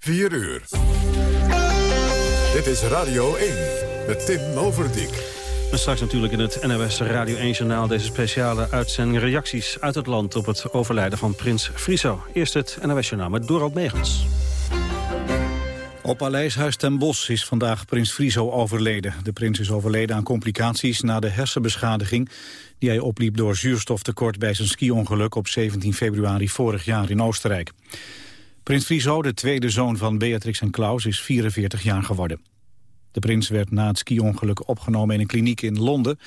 4 uur. Dit is Radio 1 met Tim Overdijk. En straks natuurlijk in het NOS Radio 1-journaal... deze speciale uitzending reacties uit het land... op het overlijden van prins Friso. Eerst het NOS-journaal met Dorald Megens. Op Paleishuis ten Bosch is vandaag prins Friso overleden. De prins is overleden aan complicaties na de hersenbeschadiging... die hij opliep door zuurstoftekort bij zijn ski-ongeluk... op 17 februari vorig jaar in Oostenrijk. Prins Friso, de tweede zoon van Beatrix en Klaus, is 44 jaar geworden. De prins werd na het ski-ongeluk opgenomen in een kliniek in Londen...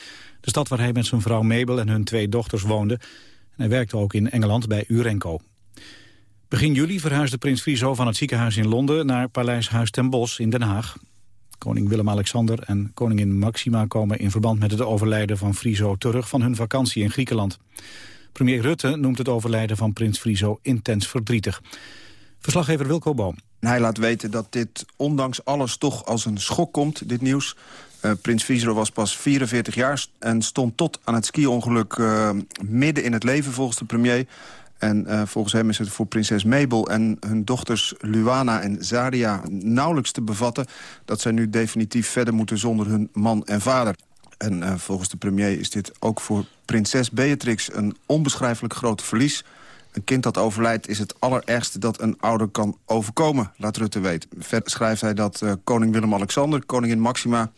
de stad waar hij met zijn vrouw Mabel en hun twee dochters woonde. En hij werkte ook in Engeland bij Urenco. Begin juli verhuisde prins Friso van het ziekenhuis in Londen... naar Paleishuis ten Bosch in Den Haag. Koning Willem-Alexander en koningin Maxima komen in verband met het overlijden van Friso... terug van hun vakantie in Griekenland. Premier Rutte noemt het overlijden van prins Friso intens verdrietig. Verslaggever Wilco Boom. Hij laat weten dat dit ondanks alles toch als een schok komt, dit nieuws. Uh, Prins Friso was pas 44 jaar en stond tot aan het ski-ongeluk uh, midden in het leven volgens de premier. En uh, volgens hem is het voor prinses Mabel en hun dochters Luana en Zaria nauwelijks te bevatten... dat zij nu definitief verder moeten zonder hun man en vader. En volgens de premier is dit ook voor prinses Beatrix een onbeschrijfelijk groot verlies... Een kind dat overlijdt is het allerergste dat een ouder kan overkomen, laat Rutte weten. Verder schrijft hij dat uh, koning Willem-Alexander, koningin Maxima...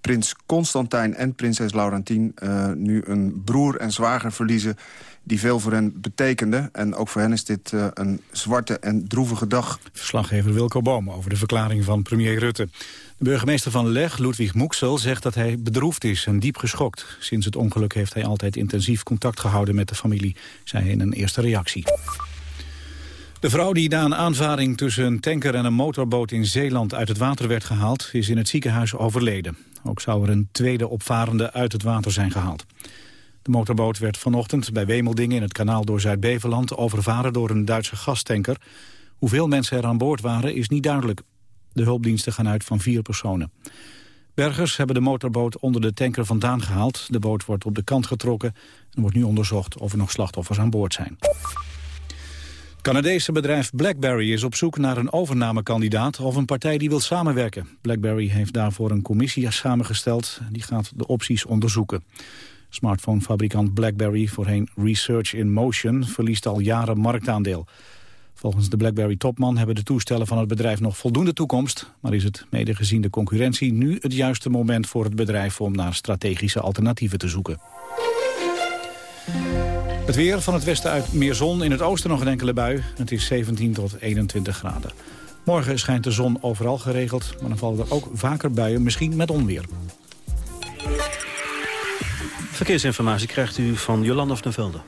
prins Constantijn en prinses Laurentien uh, nu een broer en zwager verliezen die veel voor hen betekende. En ook voor hen is dit uh, een zwarte en droevige dag. Verslaggever Wilco Boom over de verklaring van premier Rutte. De burgemeester van Leg, Ludwig Moeksel, zegt dat hij bedroefd is en diep geschokt. Sinds het ongeluk heeft hij altijd intensief contact gehouden met de familie, zei hij in een eerste reactie. De vrouw die na een aanvaring tussen een tanker en een motorboot in Zeeland uit het water werd gehaald, is in het ziekenhuis overleden. Ook zou er een tweede opvarende uit het water zijn gehaald. De motorboot werd vanochtend bij Wemeldingen in het kanaal door Zuid-Beveland overvaren door een Duitse gastanker. Hoeveel mensen er aan boord waren is niet duidelijk. De hulpdiensten gaan uit van vier personen. Bergers hebben de motorboot onder de tanker vandaan gehaald. De boot wordt op de kant getrokken en wordt nu onderzocht of er nog slachtoffers aan boord zijn. Het Canadese bedrijf BlackBerry is op zoek naar een overnamekandidaat of een partij die wil samenwerken. BlackBerry heeft daarvoor een commissie samengesteld. Die gaat de opties onderzoeken. Smartphonefabrikant BlackBerry, voorheen Research in Motion, verliest al jaren marktaandeel. Volgens de BlackBerry-topman hebben de toestellen van het bedrijf nog voldoende toekomst. Maar is het mede gezien de concurrentie nu het juiste moment voor het bedrijf om naar strategische alternatieven te zoeken. Het weer van het westen uit meer zon, in het oosten nog een enkele bui. Het is 17 tot 21 graden. Morgen schijnt de zon overal geregeld, maar dan vallen er ook vaker buien, misschien met onweer. Verkeersinformatie krijgt u van Jolanda van der Velde.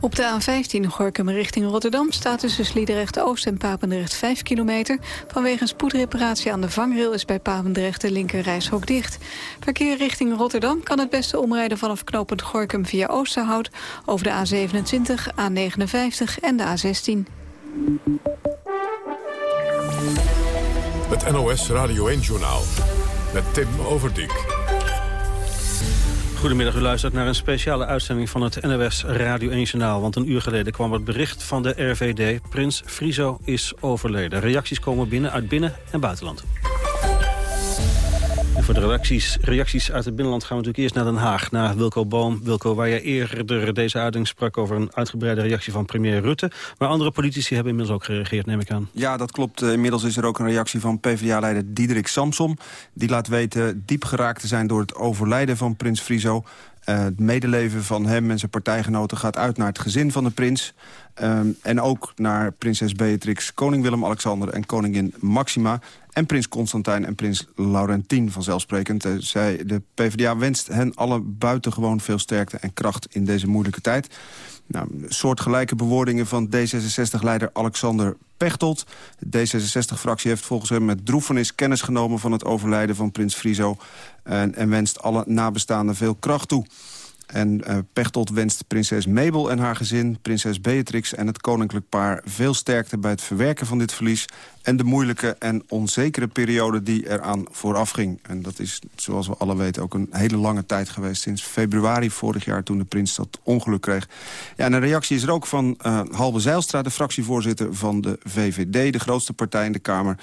Op de A15 Gorkum richting Rotterdam staat tussen Sliedrecht Oost en Papendrecht 5 kilometer. Vanwege een spoedreparatie aan de vangrail is bij Papendrecht de linkerrijshok dicht. Verkeer richting Rotterdam kan het beste omrijden vanaf knooppunt Gorkum via Oosterhout over de A27, A59 en de A16. Het NOS Radio 1-journaal met Tim Overdijk. Goedemiddag, u luistert naar een speciale uitzending van het NOS Radio 1 Journaal. Want een uur geleden kwam het bericht van de RVD. Prins Friso is overleden. Reacties komen binnen uit binnen- en buitenland voor de reacties, reacties uit het binnenland gaan we natuurlijk eerst naar Den Haag. Naar Wilco Boom. Wilco, waar jij eerder deze uiting sprak over een uitgebreide reactie van premier Rutte. Maar andere politici hebben inmiddels ook gereageerd, neem ik aan. Ja, dat klopt. Eh, inmiddels is er ook een reactie van PvdA-leider Diederik Samsom. Die laat weten diep geraakt te zijn door het overlijden van prins Friso. Uh, het medeleven van hem en zijn partijgenoten gaat uit naar het gezin van de prins. Um, en ook naar prinses Beatrix, koning Willem-Alexander en koningin Maxima. En prins Constantijn en prins Laurentien vanzelfsprekend. Uh, zij, de PvdA wenst hen alle buitengewoon veel sterkte en kracht in deze moeilijke tijd. Nou, soortgelijke bewoordingen van D66-leider Alexander Pechtold. De D66-fractie heeft volgens hem met droefenis kennis genomen... van het overlijden van prins Friso en, en wenst alle nabestaanden veel kracht toe. En uh, Pechtold wenst prinses Mabel en haar gezin, prinses Beatrix en het koninklijk paar... veel sterkte bij het verwerken van dit verlies... en de moeilijke en onzekere periode die eraan vooraf ging. En dat is, zoals we alle weten, ook een hele lange tijd geweest. Sinds februari vorig jaar toen de prins dat ongeluk kreeg. Ja, en een reactie is er ook van uh, Halbe Zijlstra, de fractievoorzitter van de VVD... de grootste partij in de Kamer.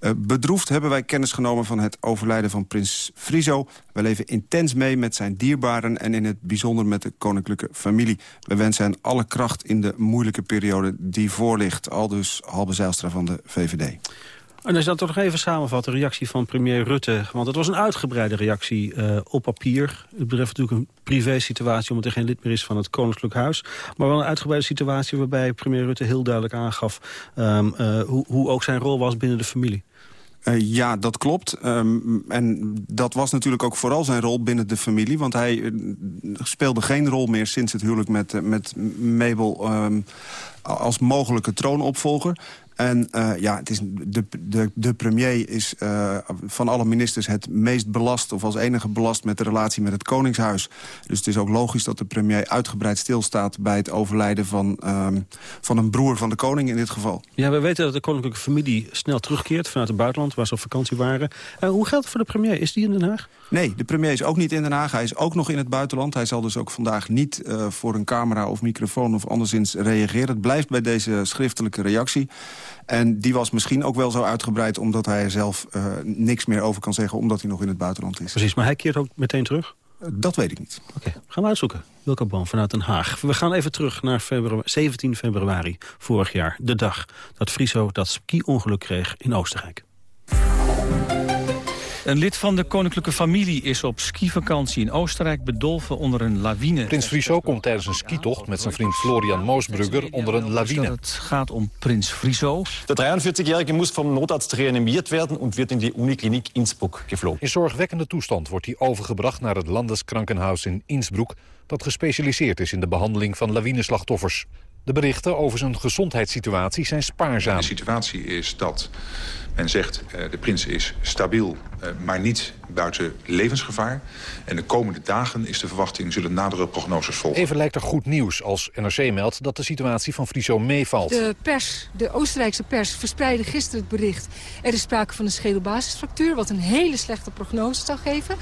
Uh, bedroefd hebben wij kennis genomen van het overlijden van prins Friso. We leven intens mee met zijn dierbaren en in het bijzonder met de koninklijke familie. We wensen hen alle kracht in de moeilijke periode die voor ligt. Al dus Halbe Zijlstra van de VVD. En als je dat toch nog even samenvat, de reactie van premier Rutte. Want het was een uitgebreide reactie uh, op papier. Het betreft natuurlijk een privé-situatie... omdat er geen lid meer is van het Koninklijk Huis. Maar wel een uitgebreide situatie waarbij premier Rutte heel duidelijk aangaf... Um, uh, hoe, hoe ook zijn rol was binnen de familie. Uh, ja, dat klopt. Um, en dat was natuurlijk ook vooral zijn rol binnen de familie. Want hij uh, speelde geen rol meer sinds het huwelijk met, uh, met Mabel... Um, als mogelijke troonopvolger. En uh, ja, het is de, de, de premier is uh, van alle ministers het meest belast... of als enige belast met de relatie met het Koningshuis. Dus het is ook logisch dat de premier uitgebreid stilstaat... bij het overlijden van, um, van een broer van de koning in dit geval. Ja, we weten dat de koninklijke familie snel terugkeert... vanuit het buitenland, waar ze op vakantie waren. Uh, hoe geldt het voor de premier? Is die in Den Haag? Nee, de premier is ook niet in Den Haag. Hij is ook nog in het buitenland. Hij zal dus ook vandaag niet voor een camera of microfoon of anderszins reageren. Het blijft bij deze schriftelijke reactie. En die was misschien ook wel zo uitgebreid... omdat hij er zelf uh, niks meer over kan zeggen... omdat hij nog in het buitenland is. Precies, maar hij keert ook meteen terug? Uh, dat weet ik niet. Oké, okay, gaan we uitzoeken. Wilco Boom vanuit Den Haag. We gaan even terug naar februari, 17 februari vorig jaar. De dag dat Friso dat ski-ongeluk kreeg in Oostenrijk. Een lid van de koninklijke familie is op skivakantie in Oostenrijk bedolven onder een lawine. Prins Friso komt tijdens een skitocht met zijn vriend Florian Moosbrugger onder een lawine. Het gaat om prins Friso. De 43-jarige moest van noodarts gereanimeerd werden en werd in de Unikliniek Innsbruck gevlogen. In zorgwekkende toestand wordt hij overgebracht naar het Landeskrankenhuis in Innsbruck... dat gespecialiseerd is in de behandeling van lawineslachtoffers. De berichten over zijn gezondheidssituatie zijn spaarzaam. De situatie is dat men zegt uh, de prins is stabiel, uh, maar niet buiten levensgevaar. En de komende dagen is de verwachting zullen nadere prognoses volgen. Even lijkt er goed nieuws als NRC meldt dat de situatie van Friso meevalt. De pers, de Oostenrijkse pers, verspreidde gisteren het bericht. Er is sprake van een schedelbasisfractuur, wat een hele slechte prognose zou geven.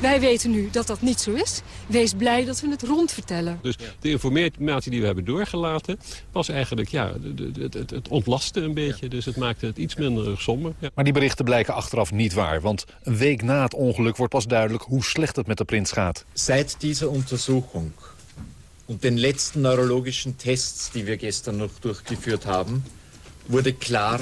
Wij weten nu dat dat niet zo is. Wees blij dat we het rond vertellen. Dus de informatie die we hebben doorgelaten was eigenlijk ja, het, het, het ontlastte een beetje. Dus het maakte het iets minder somber. Ja. Maar die berichten blijken achteraf niet waar. Want een week na het ongeluk wordt pas duidelijk hoe slecht het met de prins gaat. Seit dieser Untersuchung und den letzten neurologischen Tests, die wir gestern noch durchgeführt haben, wurde klar,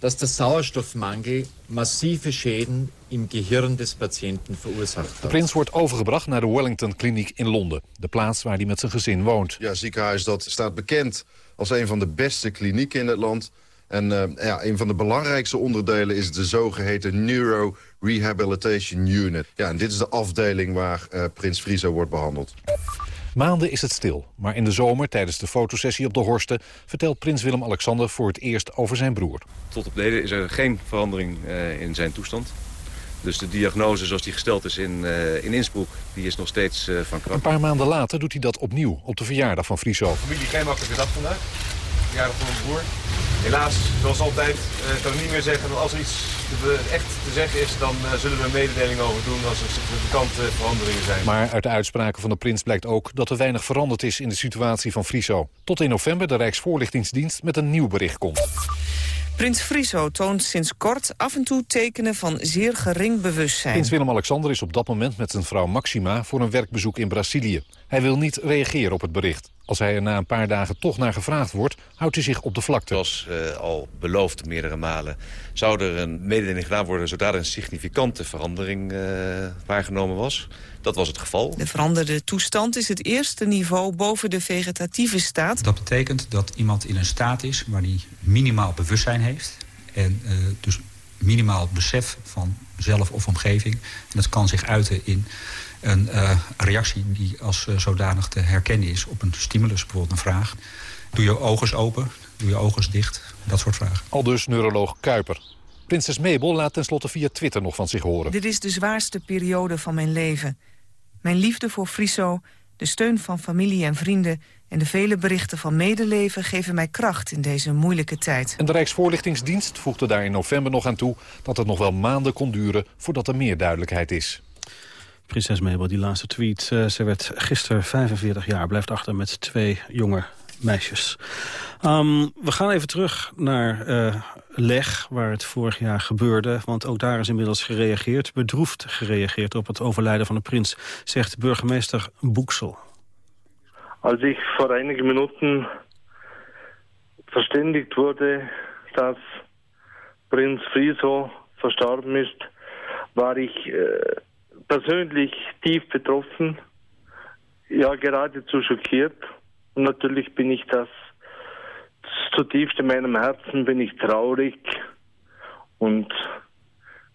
dass der Sauerstoffmangel massive Schäden im Gehirn des Patiënten verursacht hat. De prins wordt overgebracht naar de Wellington Kliniek in Londen. De plaats waar hij met zijn gezin woont. Ja, ziekenhuis dat staat bekend als een van de beste klinieken in het land. En uh, ja, een van de belangrijkste onderdelen is de zogeheten Neuro Rehabilitation Unit. Ja, en dit is de afdeling waar uh, prins Friso wordt behandeld. Maanden is het stil, maar in de zomer tijdens de fotosessie op de Horsten... vertelt prins Willem-Alexander voor het eerst over zijn broer. Tot op de heden is er geen verandering uh, in zijn toestand. Dus de diagnose zoals die gesteld is in, uh, in Innsbruck, die is nog steeds uh, van kracht. Een paar maanden later doet hij dat opnieuw op de verjaardag van Friso. Familie, geen makkelijke dag vandaag. Verjaardag van mijn broer. Helaas, zoals altijd, uh, kan ik niet meer zeggen dat als er iets te, echt te zeggen is... dan uh, zullen we een mededeling over doen als er significante veranderingen zijn. Maar uit de uitspraken van de prins blijkt ook dat er weinig veranderd is in de situatie van Friso. Tot in november de Rijksvoorlichtingsdienst met een nieuw bericht komt. Prins Friso toont sinds kort af en toe tekenen van zeer gering bewustzijn. Prins Willem-Alexander is op dat moment met zijn vrouw Maxima voor een werkbezoek in Brazilië. Hij wil niet reageren op het bericht. Als hij er na een paar dagen toch naar gevraagd wordt, houdt hij zich op de vlakte. Zoals uh, al beloofd meerdere malen, zou er een mededeling gedaan worden... zodra er een significante verandering uh, waargenomen was. Dat was het geval. De veranderde toestand is het eerste niveau boven de vegetatieve staat. Dat betekent dat iemand in een staat is waar hij minimaal bewustzijn heeft. En uh, dus minimaal besef van zelf of omgeving. En dat kan zich uiten in een uh, reactie die als uh, zodanig te herkennen is op een stimulus, bijvoorbeeld een vraag. Doe je ogen open, doe je ogen dicht, dat soort vragen. Al dus neuroloog Kuiper. Prinses Mabel laat tenslotte via Twitter nog van zich horen. Dit is de zwaarste periode van mijn leven. Mijn liefde voor Friso De steun van familie en vrienden en de vele berichten van medeleven geven mij kracht in deze moeilijke tijd. En de Rijksvoorlichtingsdienst voegde daar in november nog aan toe... dat het nog wel maanden kon duren voordat er meer duidelijkheid is. Prinses Mabel, die laatste tweet. Uh, ze werd gisteren 45 jaar, blijft achter met twee jonge meisjes. Um, we gaan even terug naar uh, Leg, waar het vorig jaar gebeurde. Want ook daar is inmiddels gereageerd, bedroefd gereageerd... op het overlijden van de prins, zegt burgemeester Boeksel. Als ich vor einigen Minuten verständigt wurde, dass Prinz Friso verstorben war ich äh, persönlich tief betroffen, ja geradezu schockiert. Und natürlich bin ich das zutiefst in meinem Herzen, bin ich traurig und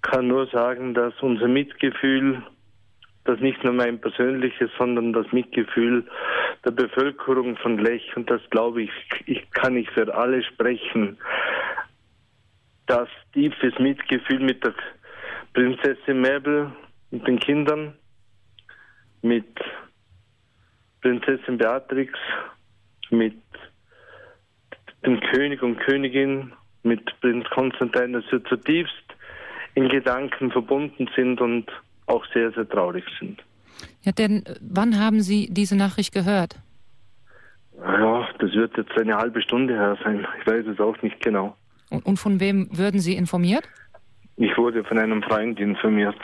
kann nur sagen, dass unser Mitgefühl, das nicht nur mein persönliches, sondern das Mitgefühl der Bevölkerung von Lech, und das glaube ich, ich kann ich für alle sprechen, das tiefes Mitgefühl mit der Prinzessin Mabel, mit den Kindern, mit Prinzessin Beatrix, mit dem König und Königin, mit Prinz Konstantin, dass wir zutiefst in Gedanken verbunden sind und auch sehr, sehr traurig sind. Ja, denn wann haben Sie diese Nachricht gehört? Ja, das wird jetzt eine halbe Stunde her sein. Ich weiß es auch nicht genau. Und, und von wem würden Sie informiert? Ich wurde von einem Freund informiert.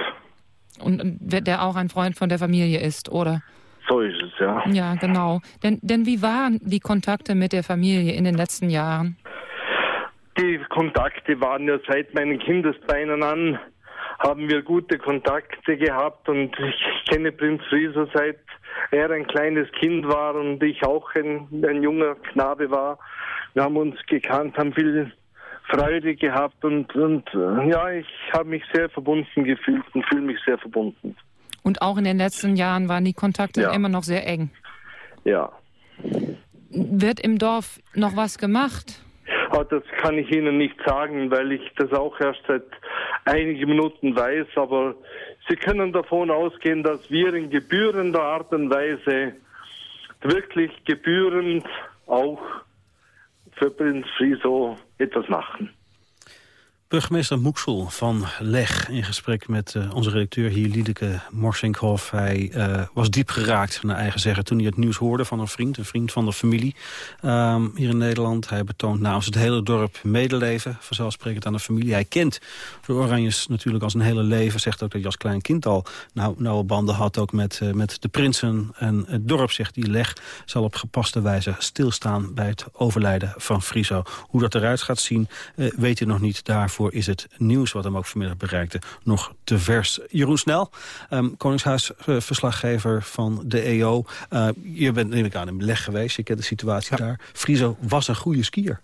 Und der auch ein Freund von der Familie ist, oder? So ist es, ja. Ja, genau. Denn, denn wie waren die Kontakte mit der Familie in den letzten Jahren? Die Kontakte waren ja seit meinen Kindesbeinen an, haben wir gute Kontakte gehabt und ich kenne Prinz Friso seit er ein kleines Kind war und ich auch ein, ein junger Knabe war. Wir haben uns gekannt, haben viel Freude gehabt und, und ja, ich habe mich sehr verbunden gefühlt und fühle mich sehr verbunden. Und auch in den letzten Jahren waren die Kontakte ja. immer noch sehr eng. Ja. Wird im Dorf noch was gemacht? Oh, das kann ich Ihnen nicht sagen, weil ich das auch erst seit einigen Minuten weiß. Aber Sie können davon ausgehen, dass wir in gebührender Art und Weise wirklich gebührend auch für Prinz Friso etwas machen. Burgemeester Moeksel van Leg in gesprek met uh, onze redacteur hier, Liedeke Morsinkhoff. Hij uh, was diep geraakt, naar eigen zeggen, toen hij het nieuws hoorde van een vriend, een vriend van de familie um, hier in Nederland. Hij betoont namens het hele dorp medeleven, vanzelfsprekend aan de familie. Hij kent de Oranjes natuurlijk als een hele leven, zegt ook dat hij als klein kind al nou, nauwe banden had, ook met, uh, met de prinsen. En het dorp, zegt hij, Leg, zal op gepaste wijze stilstaan bij het overlijden van Friso. Hoe dat eruit gaat zien, weet hij nog niet daarvoor daarvoor is het nieuws wat hem ook vanmiddag bereikte nog te vers. Jeroen Snel, um, Koningshuisverslaggever van de EO. Uh, je bent neem ik aan in beleg geweest, je kent de situatie daar. Friso was een goede skier.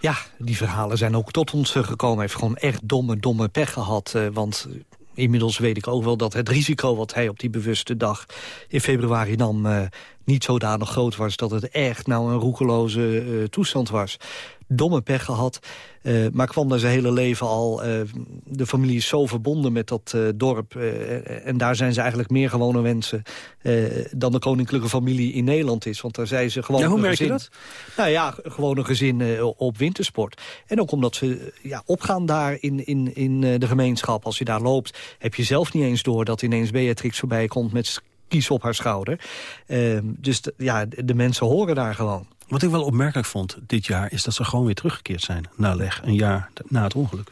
Ja, die verhalen zijn ook tot ons gekomen. Hij heeft gewoon echt domme, domme pech gehad. Uh, want inmiddels weet ik ook wel dat het risico wat hij op die bewuste dag in februari nam... Uh, niet zodanig groot was dat het echt nou een roekeloze uh, toestand was domme pech gehad. Uh, maar kwam daar zijn hele leven al. Uh, de familie is zo verbonden met dat uh, dorp. en daar zijn ze eigenlijk meer gewone mensen... dan de koninklijke familie in Nederland is. Want daar zijn ze gewoon ja, hoe een merk gezin. je dat? Nou ja, gewoon een gezin op wintersport. En ook omdat ze ja, opgaan daar in, in, in de gemeenschap. Als je daar loopt, heb je zelf niet eens door... dat ineens Beatrix voorbij komt met kies op haar schouder. Ehm, dus ja, de mensen horen daar gewoon. Wat ik wel opmerkelijk vond dit jaar... is dat ze gewoon weer teruggekeerd zijn naar Leg, een jaar na het ongeluk.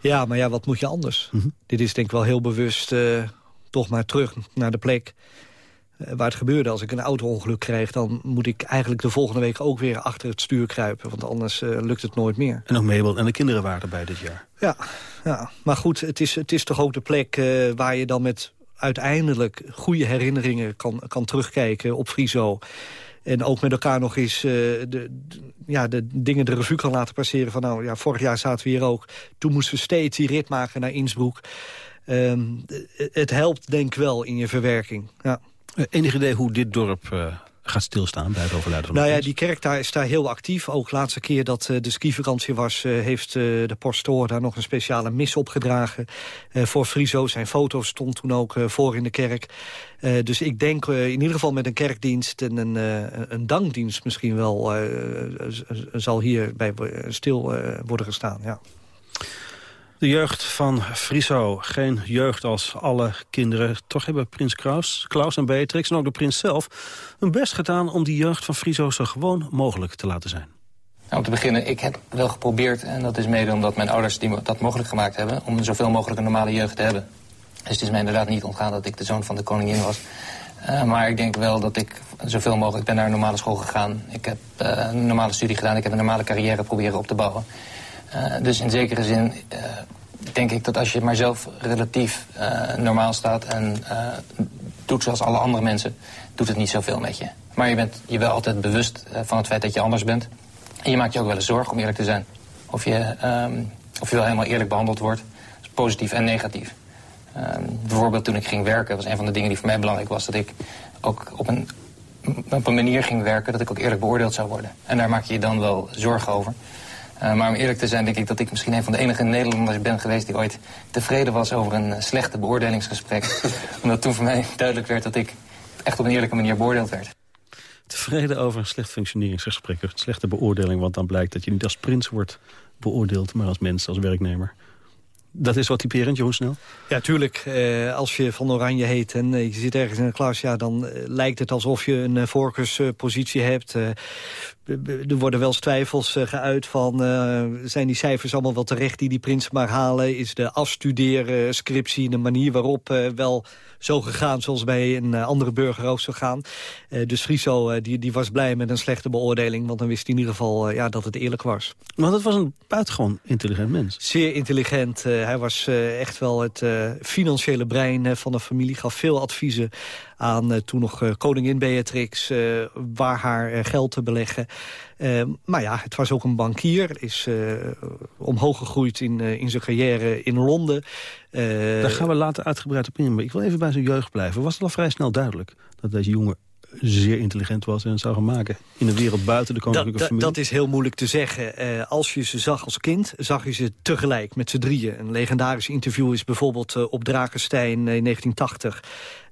Ja, maar ja, wat moet je anders? Mhm. Dit is denk ik wel heel bewust uh, toch maar terug naar de plek uh, waar het gebeurde. Als ik een auto-ongeluk krijg, dan moet ik eigenlijk de volgende week ook weer achter het stuur kruipen. Want anders uh, lukt het nooit meer. En ook Mabel en de kinderen waren erbij dit jaar. Ja, ja. maar goed, het is, het is toch ook de plek waar je dan met uiteindelijk goede herinneringen kan, kan terugkijken op Friso. En ook met elkaar nog eens uh, de, ja, de dingen de revue kan laten passeren. Van nou ja, vorig jaar zaten we hier ook. Toen moesten we steeds die rit maken naar Innsbruck. Um, het helpt denk ik wel in je verwerking. Ja. Enig idee hoe dit dorp uh, gaat stilstaan bij het overlijden van de Nou ja, die kerk daar is daar heel actief. Ook de laatste keer dat eh, de skivakantie was... eh, heeft eh, de pastoor daar nog een speciale mis opgedragen. voor Friso. Zijn foto stond toen ook voor in de kerk. Dus ik denk in ieder geval met een kerkdienst... en een, een dankdienst misschien wel... zal hier bij stil worden gestaan, ja. De jeugd van Friso. Geen jeugd als alle kinderen. Toch hebben prins Klaus, Klaus en Beatrix en ook de prins zelf... hun best gedaan om die jeugd van Friso zo gewoon mogelijk te laten zijn. Nou, om te beginnen, ik heb wel geprobeerd, en dat is mede omdat mijn ouders die dat mogelijk gemaakt hebben, om zoveel mogelijk een normale jeugd te hebben. Dus het is mij inderdaad niet ontgaan dat ik de zoon van de koningin was. Eh, maar ik denk wel dat ik zoveel mogelijk ben naar een normale school gegaan. Ik heb eh, een normale studie gedaan, ik heb een normale carrière proberen op te bouwen. Eh, dus in zekere zin eh, denk ik dat als je maar zelf relatief eh, normaal staat en doet zoals alle andere mensen, doet het niet zoveel met je. Maar je bent je wel altijd bewust van het feit dat je anders bent. En je maakt je ook wel eens zorgen, om eerlijk te zijn. Of je, ehm, of je wel helemaal eerlijk behandeld wordt. Positief en negatief. Ehm, bijvoorbeeld toen ik ging werken, was een van de dingen die voor mij belangrijk was... dat ik ook op een, op een manier ging werken dat ik ook eerlijk beoordeeld zou worden. En daar maak je je dan wel zorgen over. Eh, maar om eerlijk te zijn denk ik dat ik misschien een van de enige Nederlanders ben geweest... die ooit tevreden was over een eh, slechte beoordelingsgesprek. Omdat toen voor mij duidelijk werd dat ik echt op een eerlijke manier beoordeeld werd. Tevreden over een slecht functioneringsgesprek. Een slechte beoordeling, want dan blijkt dat je niet als prins wordt beoordeeld... maar als mens, als werknemer. Dat is wat typerend, Jeroen Snel? Ja, tuurlijk. Eh, als je van Oranje heet en eh, je zit ergens in een klas... Ja, dan lijkt het alsof je een voorkeurspositie hebt. Eh, er worden wel eens twijfels uh, geuit van... Uh, zijn die cijfers allemaal wel terecht die die prins maar halen? Is de afstuderen, scriptie, de manier waarop uh, wel zo gegaan... zoals bij een andere burger ook zou gaan? dus Friso die, die was blij met een slechte beoordeling... want dan wist hij in ieder geval ja, dat het eerlijk was. Maar dat was een buitengewoon intelligent mens. Zeer intelligent. hij was echt wel het financiële brein van de familie. Gaf veel adviezen aan uh, toen nog uh, koningin Beatrix, uh, waar haar geld te beleggen. maar ja, het was ook een bankier, is omhoog gegroeid in, in zijn carrière in Londen. Daar gaan we later uitgebreid op in. Maar ik wil even bij zijn jeugd blijven. Was het al vrij snel duidelijk dat deze jongen zeer intelligent was en zou gaan maken. In een wereld buiten de koninklijke dat, familie. Dat is heel moeilijk te zeggen. Uh, als je ze zag als kind, zag je ze tegelijk met z'n drieën. Een legendarisch interview is bijvoorbeeld uh, op Drakenstein in 1980.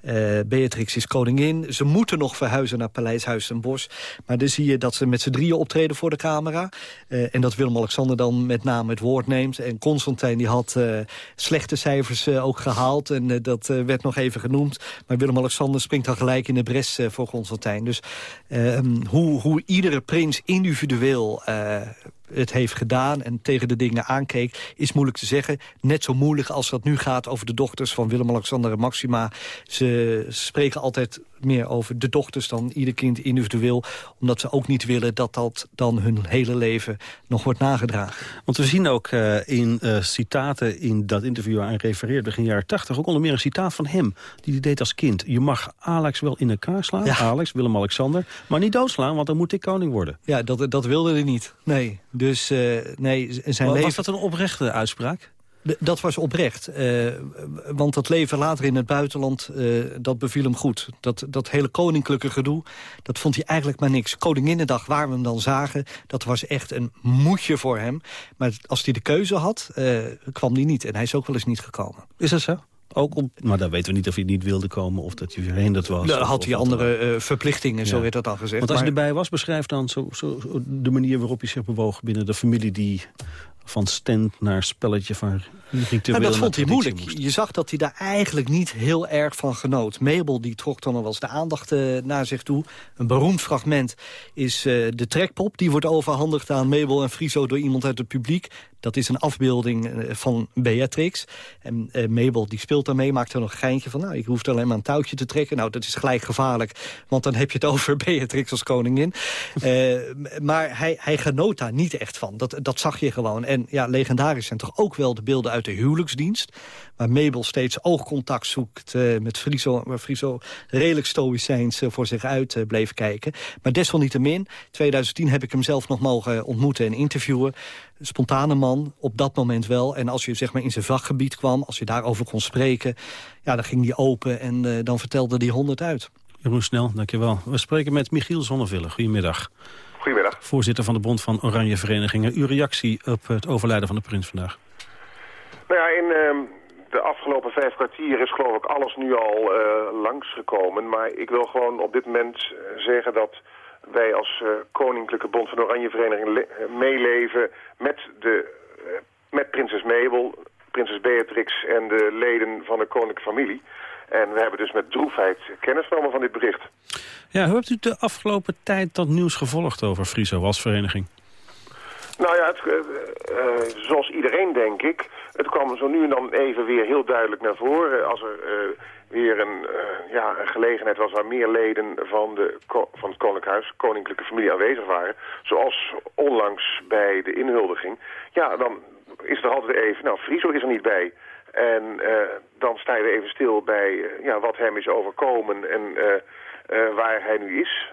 Uh, Beatrix is koningin. Ze moeten nog verhuizen naar Paleis Huis en Bos. Maar dan zie je dat ze met z'n drieën optreden voor de camera. Uh, en dat Willem-Alexander dan met name het woord neemt. En Constantijn die had uh, slechte cijfers ook gehaald. En dat werd nog even genoemd. Maar Willem-Alexander springt dan gelijk in de bres voor Constantijn. Dus ehm, hoe, hoe iedere prins individueel het heeft gedaan en tegen de dingen aankeek, is moeilijk te zeggen. Net zo moeilijk als dat nu gaat over de dochters van Willem-Alexander en Maxima. Ze spreken altijd meer over de dochters dan ieder kind individueel. Omdat ze ook niet willen dat dat dan hun hele leven nog wordt nagedragen. Want we zien ook uh, in uh, citaten in dat interview waar hij refereert begin jaren 80... ook onder meer een citaat van hem, die hij deed als kind. Je mag Alex wel in elkaar slaan, ja. Alex, Willem-Alexander... maar niet doodslaan, want dan moet ik koning worden. Ja, dat, dat wilde hij niet. Nee. Dus uh, nee, zijn was leven... dat een oprechte uitspraak? Dat was oprecht. Uh, want dat leven later in het buitenland, uh, dat beviel hem goed. Dat, dat hele koninklijke gedoe, dat vond hij eigenlijk maar niks. Koninginnedag, waar we hem dan zagen, dat was echt een moedje voor hem. Maar als hij de keuze had, kwam hij niet. En hij is ook wel eens niet gekomen. Is dat zo? Ook maar dan weten we niet of hij niet wilde komen of dat hij verhinderd was. Dan had hij andere uh, verplichtingen, ja. zo werd dat al gezegd. Want als maar... hij erbij was, beschrijf dan zo, zo, de manier waarop hij zich bewoog binnen de familie die van stand naar spelletje van ritueel. En dat vond hij moeilijk. Moest. Je zag dat hij daar eigenlijk niet heel erg van genoot. Mabel die trok dan wel eens de aandacht uh, naar zich toe. Een beroemd fragment is uh, de trekpop. Die wordt overhandigd aan Mabel en Friso door iemand uit het publiek. Dat is een afbeelding uh, van Beatrix. En Mabel die speelt daarmee, maakt er nog een geintje van... nou, ik hoef alleen maar een touwtje te trekken. Nou, dat is gelijk gevaarlijk, want dan heb je het over Beatrix als koningin. maar hij, hij genoot daar niet echt van. Dat, dat zag je gewoon. En ja, legendarisch zijn toch ook wel de beelden uit de huwelijksdienst... waar Mabel steeds oogcontact zoekt met Friso... waar Friso redelijk stoïcijns voor zich uit bleef kijken. Maar desalniettemin, 2010 heb ik hem zelf nog mogen ontmoeten en interviewen. Spontane man, op dat moment wel. En als je zeg maar, in zijn vakgebied kwam, als je daarover kon spreken... ja, dan ging hij open en dan vertelde hij honderd uit. Jeroen Snel, dankjewel. We spreken met Michiel Zonneville. Goedemiddag. Goedemiddag. Voorzitter van de Bond van Oranje Verenigingen. Uw reactie op het overlijden van de prins vandaag? Nou ja, in ehm, de afgelopen vijf kwartier is geloof ik alles nu al uh, langsgekomen. Maar ik wil gewoon op dit moment eh, zeggen dat wij als uh, Koninklijke Bond van Oranje Vereniging meeleven met, de, met prinses Mabel, prinses Beatrix en de leden van de koninklijke familie. En we hebben dus met droefheid kennis genomen van dit bericht. Ja, hoe hebt u de afgelopen tijd dat nieuws gevolgd over Friso als vereniging? Nou ja, het, uh, zoals iedereen denk ik. Het kwam zo nu en dan even weer heel duidelijk naar voren. Als er uh, weer een, uh, ja, een gelegenheid was waar meer leden van, de, van het Koninklijk koninklijke familie aanwezig waren. Zoals onlangs bij de inhuldiging. Ja, dan is er altijd even, nou Friso is er niet bij. En uh, dan sta je even stil bij uh, ja, wat hem is overkomen en waar hij nu is.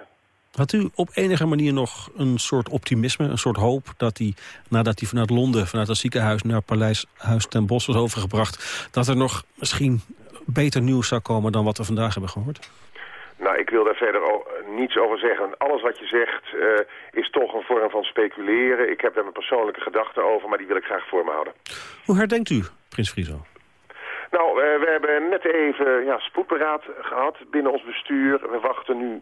Had u op enige manier nog een soort optimisme, een soort hoop... dat hij, nadat hij vanuit Londen, vanuit het ziekenhuis... naar Paleis Huis ten Bosch was overgebracht... dat er nog misschien beter nieuws zou komen dan wat we vandaag hebben gehoord? Nou, ik wil daar verder niets over zeggen. Alles wat je zegt uh, is toch een vorm van speculeren. Ik heb daar mijn persoonlijke gedachten over, maar die wil ik graag voor me houden. Hoe herdenkt u, Prins Friso? Nou, uh, we hebben net even ja, spoedberaad gehad binnen ons bestuur. We wachten nu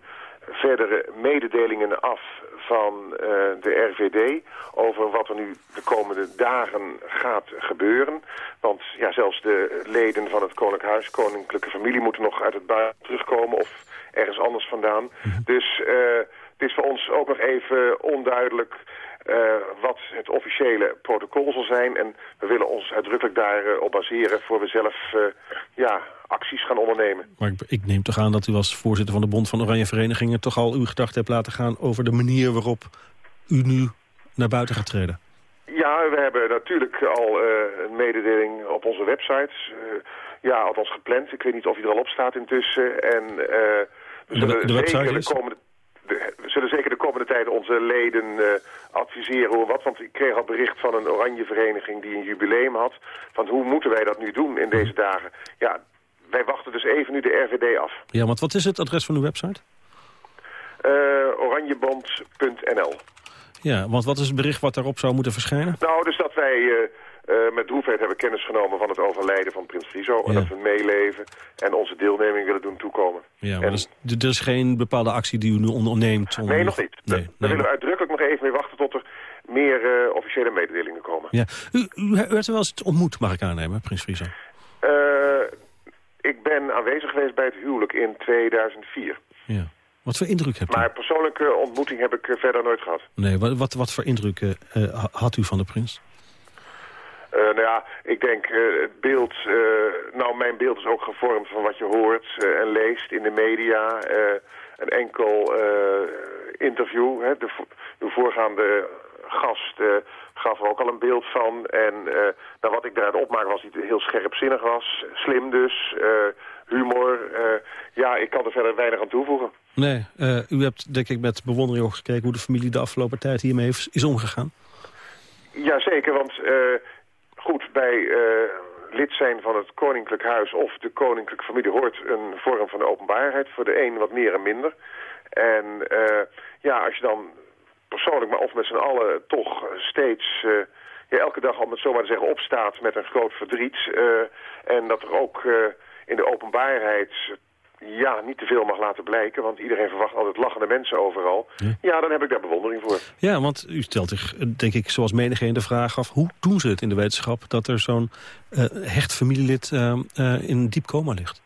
verdere mededelingen af van uh, de RVD over wat er nu de komende dagen gaat gebeuren. Want ja, zelfs de leden van het Koninklijk Huis, koninklijke familie, moeten nog uit het buitenland terugkomen of ergens anders vandaan. Dus uh, het is voor ons ook nog even onduidelijk uh, wat het officiële protocol zal zijn. En we willen ons uitdrukkelijk daarop baseren voor we zelf uh, ja, acties gaan ondernemen. Maar ik, ik, neem toch aan dat u als voorzitter van de Bond van Oranje Verenigingen... toch al uw gedachten hebt laten gaan over de manier waarop u nu naar buiten gaat treden. Ja, we hebben natuurlijk al een mededeling op onze website. ja, althans gepland. Ik weet niet of hij er al op staat intussen. En de, de website is? de komende de, we zullen zeker de komende tijd onze leden uh, adviseren hoe wat. Want ik kreeg al bericht van een oranje vereniging die een jubileum had. Van hoe moeten wij dat nu doen in deze dagen? Ja, wij wachten dus even nu de RVD af. Ja, want wat is het adres van uw website? Uh, oranjebond.nl Ja, want wat is het bericht wat daarop zou moeten verschijnen? Nou, dus dat wij... Uh, uh, met droefheid hebben kennis genomen van het overlijden van prins Friso. Ja. En dat we meeleven en onze deelneming willen doen toekomen. Ja, maar en... dus, er is geen bepaalde actie die u nu onderneemt? Om... Nee, nog niet. Nee, Daar nee. willen we uitdrukkelijk nog even mee wachten tot er meer uh, officiële mededelingen komen. Ja. U, u, u hebt wel eens ontmoet, mag ik aannemen, prins Friso? Uh, ik ben aanwezig geweest bij het huwelijk in 2004. Ja. Wat voor indruk hebt u? Maar persoonlijke ontmoeting heb ik verder nooit gehad. Nee, wat, wat, wat voor indruk had u van de prins? Uh, nou ja, ik denk uh, het beeld, uh, nou mijn beeld is ook gevormd van wat je hoort en leest in de media. een enkel interview, hè, de, de voorgaande gast gaf er ook al een beeld van. En nou, wat ik daaruit opmaak was dat hij heel scherpzinnig was, slim dus, humor. ja, ik kan er verder weinig aan toevoegen. Nee, u hebt denk ik met bewondering ook gekeken hoe de familie de afgelopen tijd hiermee is omgegaan. Jazeker, want goed, bij uh, lid zijn van het koninklijk huis of de koninklijke familie hoort een vorm van openbaarheid. Voor de een wat meer en minder. En uh, ja, als je dan persoonlijk, maar of met z'n allen toch steeds... Uh, ja, elke dag, om het zo maar te zeggen, opstaat met een groot verdriet. en dat er ook in de openbaarheid ja, niet te veel mag laten blijken. Want iedereen verwacht altijd lachende mensen overal. Ja. ja, dan heb ik daar bewondering voor. Ja, want u stelt zich, denk ik, zoals menigeen de vraag af... hoe doen ze het in de wetenschap dat er zo'n uh, hecht familielid uh, uh, in diep coma ligt?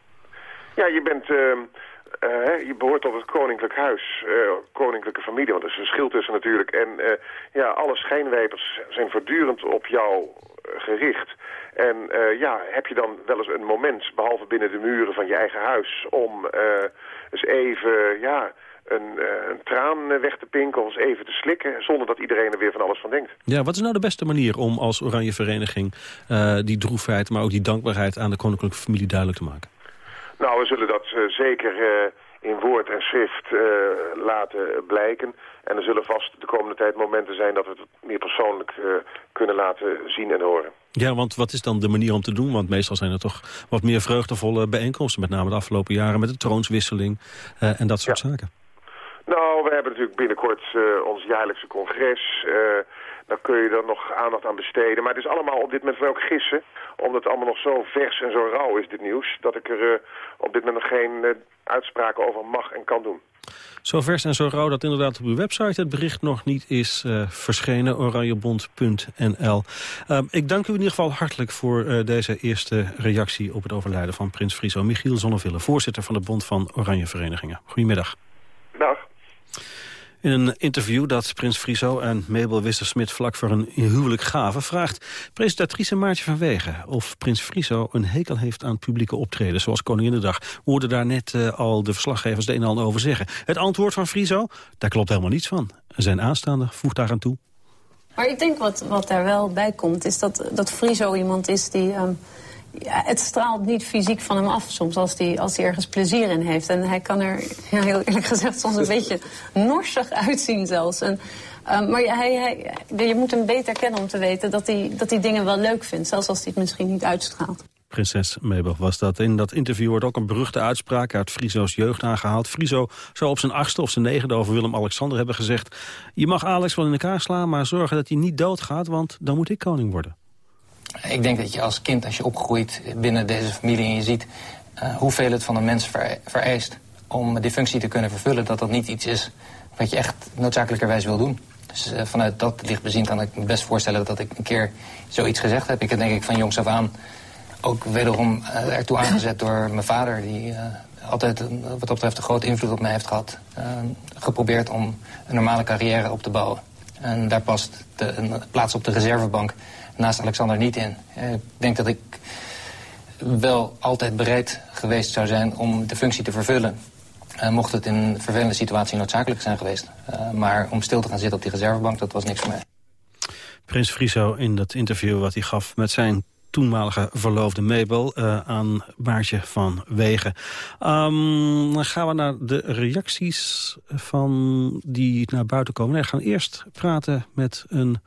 Ja, je bent... je behoort tot het koninklijk huis, koninklijke familie, want er is een verschil tussen natuurlijk. En ja, alle schijnwijpers zijn voortdurend op jou gericht. En uh, ja, heb je dan wel eens een moment, behalve binnen de muren van je eigen huis... om uh, eens even ja, een, uh, een traan weg te pinken of eens even te slikken... zonder dat iedereen er weer van alles van denkt. Ja, wat is nou de beste manier om als Oranje Vereniging... die droefheid, maar ook die dankbaarheid aan de koninklijke familie duidelijk te maken? Nou, we zullen dat zeker in woord en schrift laten blijken. En er zullen vast de komende tijd momenten zijn dat we het meer persoonlijk kunnen laten zien en horen. Ja, want wat is dan de manier om te doen? Want meestal zijn er toch wat meer vreugdevolle bijeenkomsten. Met name de afgelopen jaren met de troonswisseling en dat soort zaken. Nou, we hebben natuurlijk binnenkort ons jaarlijkse congres. Dan kun je er nog aandacht aan besteden. Maar het is allemaal op dit moment wel gissen. Omdat het allemaal nog zo vers en zo rauw is, dit nieuws. Dat ik er uh, op dit moment nog geen uh, uitspraken over mag en kan doen. Zo vers en zo rauw dat inderdaad op uw website het bericht nog niet is uh, verschenen. oranjebond.nl Ik dank u in ieder geval hartelijk voor deze eerste reactie op het overlijden van Prins Friso. Michiel Zonneville, voorzitter van de Bond van Oranje Verenigingen. Goedemiddag. Dag. In een interview dat Prins Friso en Mabel Wissersmit vlak voor een huwelijk gaven... vraagt presentatrice Maartje van Wegen of Prins Friso een hekel heeft aan publieke optreden... zoals Koninginnedag. We hoorden daar net uh, al de verslaggevers de een en ander over zeggen. Het antwoord van Friso, daar klopt helemaal niets van. Zijn aanstaande voegt daar aan toe. Maar ik denk wat, wat daar wel bij komt, is dat, dat Friso iemand is die... Um ja, het straalt niet fysiek van hem af soms als hij als ergens plezier in heeft. En hij kan er, ja, heel eerlijk gezegd, soms een beetje norsig uitzien zelfs. En, uh, maar hij, hij, je moet hem beter kennen om te weten dat hij, dat hij dingen wel leuk vindt. Zelfs als hij het misschien niet uitstraalt. Prinses Mabel was dat. In dat interview wordt ook een beruchte uitspraak uit Friso's jeugd aangehaald. Friso zou op zijn achtste of zijn negende over Willem-Alexander hebben gezegd... je mag Alex wel in elkaar slaan, maar zorgen dat hij niet doodgaat... want dan moet ik koning worden. Ik denk dat je als kind, als je opgroeit binnen deze familie... en je ziet uh, hoeveel het van een mens vereist om die functie te kunnen vervullen... dat dat niet iets is wat je echt noodzakelijkerwijs wil doen. Dus uh, vanuit dat licht bezien kan ik me best voorstellen dat ik een keer zoiets gezegd heb. Ik heb denk ik van jongs af aan ook wederom uh, ertoe aangezet door mijn vader... die altijd wat dat betreft een grote invloed op mij heeft gehad. geprobeerd om een normale carrière op te bouwen. En daar past de, een plaats op de reservebank naast Alexander niet in. Eh, ik denk dat ik wel altijd bereid geweest zou zijn om de functie te vervullen. Uh, mocht het in een vervelende situatie noodzakelijk zijn geweest. Uh, maar om stil te gaan zitten op die reservebank, dat was niks voor mij. Prins Friso in dat interview wat hij gaf met zijn toenmalige verloofde Mabel uh, aan Maartje van Wegen. Um, dan gaan we naar de reacties van die naar buiten komen. We gaan eerst praten met een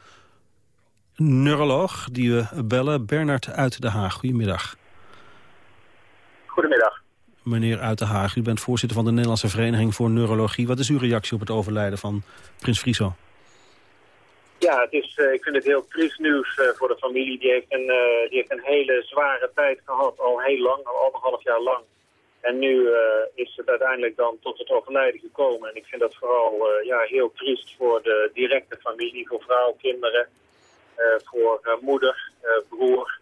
neuroloog die we bellen. Bernard uit Den Haag, goedemiddag. Goedemiddag. Meneer Uit Den Haag, u bent voorzitter van de Nederlandse Vereniging voor Neurologie. Wat is uw reactie op het overlijden van Prins Friso? Ja, het is, uh, ik vind het heel triest nieuws uh, voor de familie. Die heeft, een, uh, die heeft een hele zware tijd gehad, al heel lang, al anderhalf jaar lang. En nu is het uiteindelijk dan tot het overlijden gekomen. En ik vind dat vooral ja, heel triest voor de directe familie, voor vrouw, kinderen. Eh, voor eh, moeder, eh, broer,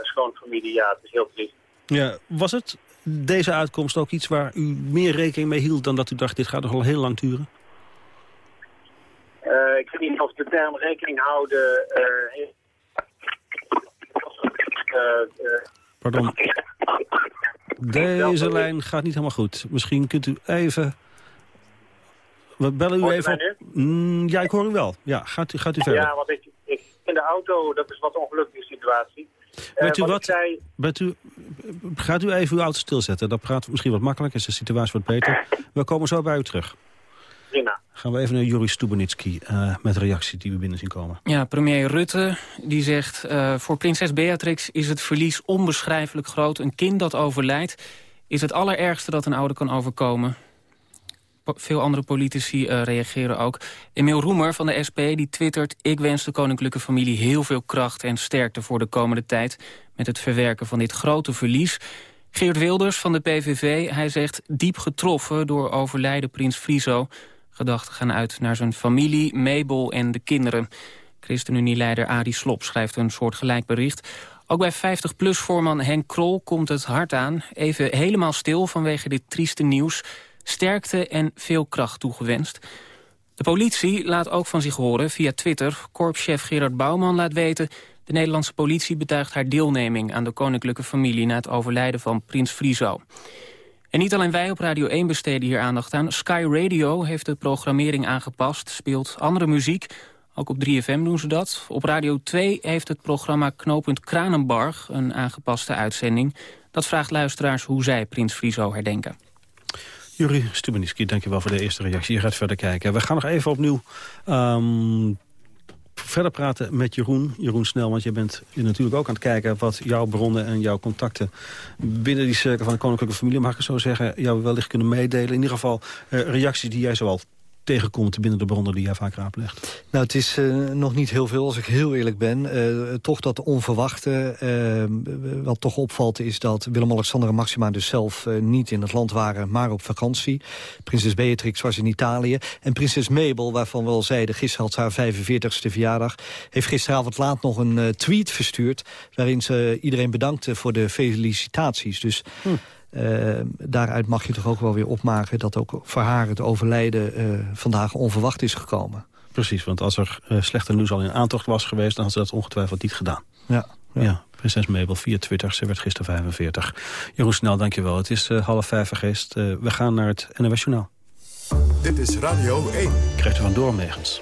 schoonfamilie. Ja, het is heel triest. Ja, was het deze uitkomst ook iets waar u meer rekening mee hield... dan dat u dacht, dit gaat nog wel heel lang duren? Uh, ik weet niet of de term rekening houden... Uh, Pardon. Deze lijn gaat niet helemaal goed. Misschien kunt u even... We bellen u even op... Mm, ja, ik hoor u wel. Ja, gaat u, gaat u verder. Ja, want ik, in de auto, dat is wat een ongelukkige situatie. Weet u wat? Zei... u, gaat u even uw auto stilzetten? Dat praat misschien wat makkelijker, is de situatie wat beter. We komen zo bij u terug. Prima. Gaan we even naar Joris Stubenitski uh, met reactie die we binnen zien komen. Ja, premier Rutte die zegt... Uh, voor prinses Beatrix is het verlies onbeschrijfelijk groot. Een kind dat overlijdt is het allerergste dat een ouder kan overkomen veel andere politici uh, reageren ook. Emiel Roemer van de SP die twittert... ik wens de koninklijke familie heel veel kracht en sterkte voor de komende tijd... met het verwerken van dit grote verlies. Geert Wilders van de PVV, hij zegt diep getroffen door overlijden prins Friso. Gedachten gaan uit naar zijn familie, Mabel en de kinderen. ChristenUnie-leider Adi Slop schrijft een soortgelijk bericht... Ook bij 50PLUS-voorman Henk Krol komt het hard aan. Even helemaal stil vanwege dit trieste nieuws sterkte en veel kracht toegewenst. De politie laat ook van zich horen via Twitter. Korpschef Gerard Bouwman laat weten... de Nederlandse politie betuigt haar deelneming aan de koninklijke familie... na het overlijden van prins Friso. En niet alleen wij op Radio 1 besteden hier aandacht aan. Sky Radio heeft de programmering aangepast, speelt andere muziek. Ook op 3FM doen ze dat. Op Radio 2 heeft het programma Knooppunt Kranenbarg een aangepaste uitzending. Dat vraagt luisteraars hoe zij prins Friso herdenken. Juri Stubenitski, dankjewel voor de eerste reactie. Je gaat verder kijken. We gaan nog even opnieuw um, verder praten met Jeroen. Jeroen Snel, want je bent natuurlijk ook aan het kijken... wat jouw bronnen en jouw contacten binnen die cirkel van de koninklijke familie... mag ik zo zeggen, jou wellicht kunnen meedelen. In ieder geval uh, reacties die jij zoal tegenkomt binnen de bronnen die jij vaak raaplegt? Nou, het is uh, nog niet heel veel, als ik heel eerlijk ben. Uh, toch dat onverwachte. Uh, wat toch opvalt is dat Willem-Alexander en Maxima dus zelf niet in het land waren, maar op vakantie. Prinses Beatrix was in Italië. En prinses Mabel, waarvan we al zeiden, gisteren had ze haar 45ste verjaardag... heeft gisteravond laat nog een tweet verstuurd... waarin ze iedereen bedankte voor de felicitaties. Dus... Hm. Uh, daaruit mag je toch ook wel weer opmaken... dat ook voor haar het overlijden uh, vandaag onverwacht is gekomen. Precies, want als er uh, slechte nieuws al in aantocht was geweest... dan had ze dat ongetwijfeld niet gedaan. Ja, ja. ja prinses Mabel via Twitter. Ze werd gisteren 45. Jeroen Snel, dankjewel. Het is half vijf geweest. we gaan naar het NOS Journaal. Dit is Radio 1. Krijgt u van Doormegens.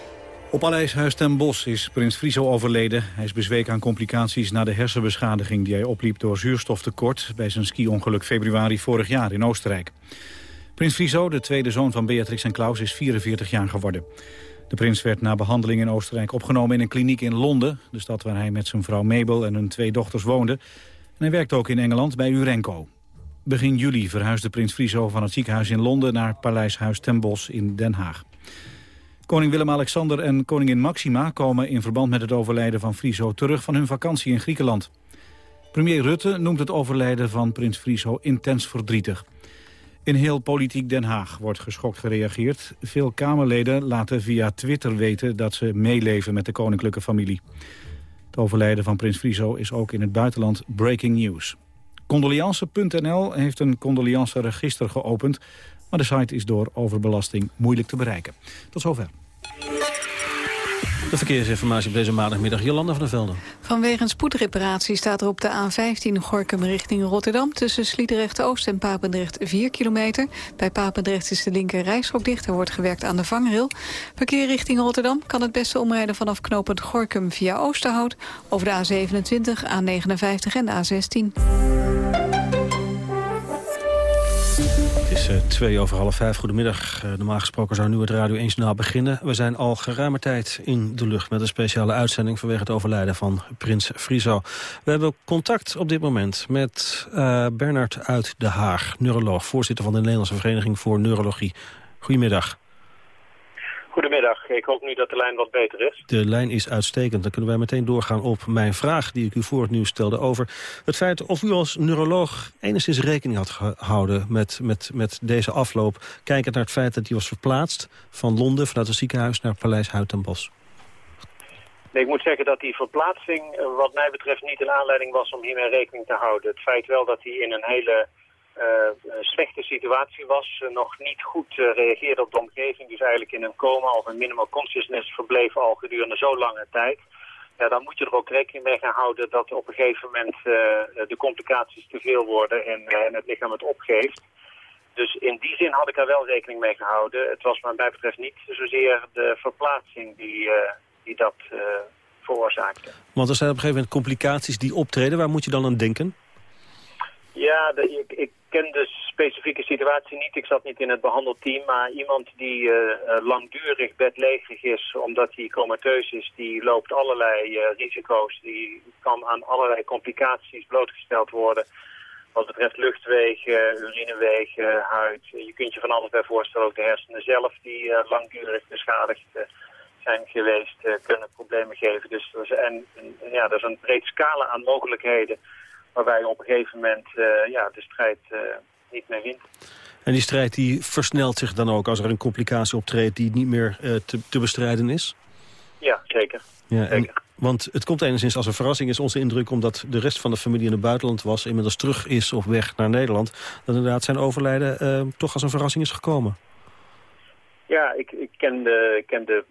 Op Aleishuis ten Bosch is prins Friso overleden. Hij is bezweken aan complicaties na de hersenbeschadiging... die hij opliep door zuurstoftekort... bij zijn ski-ongeluk februari vorig jaar in Oostenrijk. Prins Friso, de tweede zoon van Beatrix en Klaus, is 44 jaar geworden. De prins werd na behandeling in Oostenrijk opgenomen in een kliniek in Londen... de stad waar hij met zijn vrouw Mabel en hun twee dochters woonde. En hij werkte ook in Engeland bij Urenco. Begin juli verhuisde prins Friso van het ziekenhuis in Londen... naar paleishuis ten Bosch in Den Haag. Koning Willem-Alexander en koningin Maxima komen in verband met het overlijden van Friso terug van hun vakantie in Griekenland. Premier Rutte noemt het overlijden van prins Friso intens verdrietig. In heel politiek Den Haag wordt geschokt gereageerd. Veel Kamerleden laten via Twitter weten dat ze meeleven met de koninklijke familie. Het overlijden van prins Friso is ook in het buitenland breaking news. Condoliance.nl heeft een condoliance-register geopend... Maar de site is door overbelasting moeilijk te bereiken. Tot zover. De verkeersinformatie op deze maandagmiddag. Jolanda van der Velden. Vanwege een spoedreparatie staat er op de A15 Gorkum richting Rotterdam... tussen Sliedrecht-Oost en Papendrecht 4 kilometer. Bij Papendrecht is de linker rijstrook dicht. Er wordt gewerkt aan de vangrail. Verkeer richting Rotterdam kan het beste omrijden vanaf knopend Gorkum via Oosterhout... over de A27, A59 en de A16. Uh, twee over half vijf. Goedemiddag. Uh, normaal gesproken zou nu het Radio 1 Journaal beginnen. We zijn al geruime tijd in de lucht met een speciale uitzending... vanwege het overlijden van prins Friso. We hebben contact op dit moment met uh, Bernard uit Den Haag, neuroloog... voorzitter van de Nederlandse Vereniging voor Neurologie. Goedemiddag. Goedemiddag. Ik hoop nu dat de lijn wat beter is. De lijn is uitstekend. Dan kunnen wij meteen doorgaan op mijn vraag die ik u voor het nieuws stelde... over het feit of u als neuroloog enigszins rekening had gehouden met, met, met deze afloop. Kijkend naar het feit dat hij was verplaatst van Londen... vanuit het ziekenhuis naar Paleis Huid en Bos. Nee, ik moet zeggen dat die verplaatsing eh, wat mij betreft niet een aanleiding was om hiermee rekening te houden. Het feit wel dat hij in een hele uh, slechte situatie was, uh, nog niet goed uh, reageerde op de omgeving, dus eigenlijk in een coma of een minimal consciousness verbleef al gedurende zo lange tijd. Ja, dan moet je er ook rekening mee gaan houden dat op een gegeven moment de complicaties te veel worden en, en, het lichaam het opgeeft. Dus in die zin had ik daar wel rekening mee gehouden. Het was wat mij betreft niet zozeer de verplaatsing die, die dat veroorzaakte. Want er zijn op een gegeven moment complicaties die optreden. Waar moet je dan aan denken? Ja, de, ik, ik, ken de specifieke situatie niet. Ik zat niet in het behandelteam. Maar iemand die uh, langdurig bedlegerig is omdat hij comateus is... die loopt allerlei uh, risico's. Die kan aan allerlei complicaties blootgesteld worden. Wat betreft luchtwegen, urinewegen, huid. Je kunt je van alles bij voorstellen. Ook de hersenen zelf die langdurig beschadigd zijn geweest... kunnen problemen geven. Dus en, ja, er is een breed scala aan mogelijkheden waarbij op een gegeven moment uh, ja, de strijd uh, niet meer wint. En die strijd die versnelt zich dan ook als er een complicatie optreedt die niet meer uh, te, te, bestrijden is? Ja, zeker. Ja, en, want het komt enigszins als een verrassing, is onze indruk... omdat de rest van de familie in het buitenland was... inmiddels terug is of weg naar Nederland... dat inderdaad zijn overlijden toch als een verrassing is gekomen. Ja, ik, ik ken, de, ken de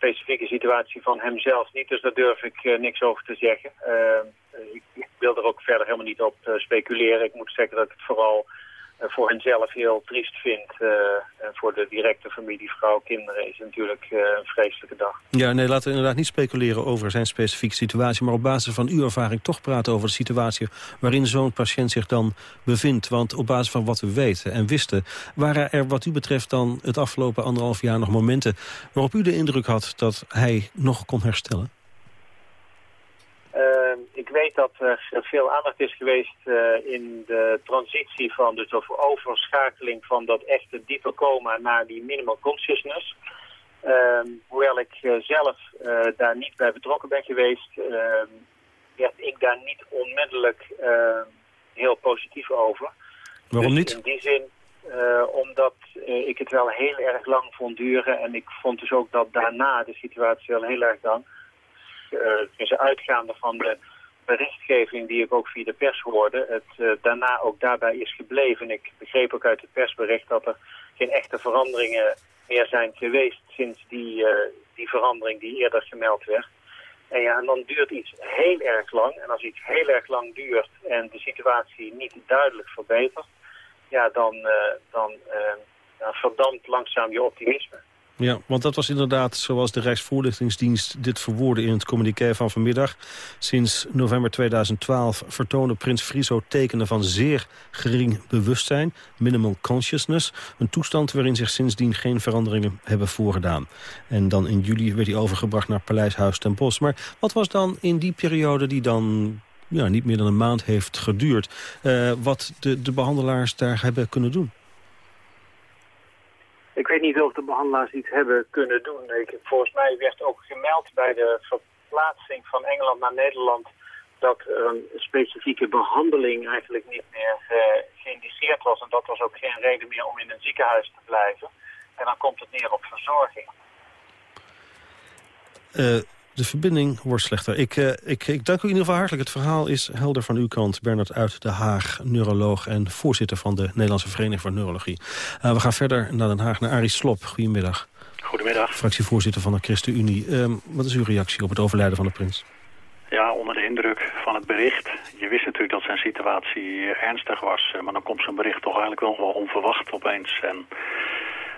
specifieke situatie van hemzelf niet, dus daar durf ik uh, niks over te zeggen. Uh, ik, wil er ook verder helemaal niet op uh, speculeren. Ik moet zeggen dat ik het vooral voor henzelf heel triest vindt. en voor de directe familie, vrouw, kinderen is natuurlijk een vreselijke dag. Ja, nee, laten we inderdaad niet speculeren over zijn specifieke situatie... maar op basis van uw ervaring toch praten over de situatie... waarin zo'n patiënt zich dan bevindt. Want op basis van wat we weten en wisten... waren er wat u betreft dan het afgelopen anderhalf jaar nog momenten... waarop u de indruk had dat hij nog kon herstellen? Ik weet dat er veel aandacht is geweest uh, in de transitie van, dus of overschakeling van dat echte diepe coma naar die minimal consciousness. Uh, hoewel ik uh, zelf daar niet bij betrokken ben geweest, ehm, werd ik daar niet onmiddellijk ehm, heel positief over. Waarom dus niet? In die zin, omdat ik het wel heel erg lang vond duren en ik vond dus ook dat daarna de situatie wel heel erg lang uh, uitgaande van de berichtgeving die ik ook via de pers hoorde, het uh, daarna ook daarbij is gebleven. Ik begreep ook uit het persbericht dat er geen echte veranderingen meer zijn geweest sinds die, uh, die verandering die eerder gemeld werd. En ja, en dan duurt iets heel erg lang. En als iets heel erg lang duurt en de situatie niet duidelijk verbetert, ja, dan, dan, dan verdampt langzaam je optimisme. Ja, want dat was inderdaad zoals de Rijksvoorlichtingsdienst dit verwoordde in het communiqué van vanmiddag. Sinds november 2012 vertoonde Prins Friso tekenen van zeer gering bewustzijn, minimal consciousness. Een toestand waarin zich sindsdien geen veranderingen hebben voorgedaan. En dan in juli werd hij overgebracht naar Paleishuis ten Bosch. Maar wat was dan in die periode die dan ja, niet meer dan een maand heeft geduurd, uh, wat de, de behandelaars daar hebben kunnen doen? Ik weet niet of de behandelaars iets hebben kunnen doen. Ik, volgens mij werd ook gemeld bij de verplaatsing van Engeland naar Nederland... dat er een specifieke behandeling eigenlijk niet meer uh, geïndiceerd was. En dat was ook geen reden meer om in een ziekenhuis te blijven. En dan komt het neer op verzorging. Uh, de verbinding wordt slechter. Ik, uh, ik, ik dank u in ieder geval hartelijk. Het verhaal is helder van uw kant. Bernard uit Den Haag, neuroloog en voorzitter van de Nederlandse Vereniging voor Neurologie. Uh, we gaan verder naar Den Haag, naar Arie Slop. Goedemiddag. Goedemiddag. Fractievoorzitter van de ChristenUnie. Uh, wat is uw reactie op het overlijden van de prins? Ja, onder de indruk van het bericht. Je wist natuurlijk dat zijn situatie ernstig was. Maar dan komt zijn bericht toch eigenlijk wel, wel onverwacht opeens. En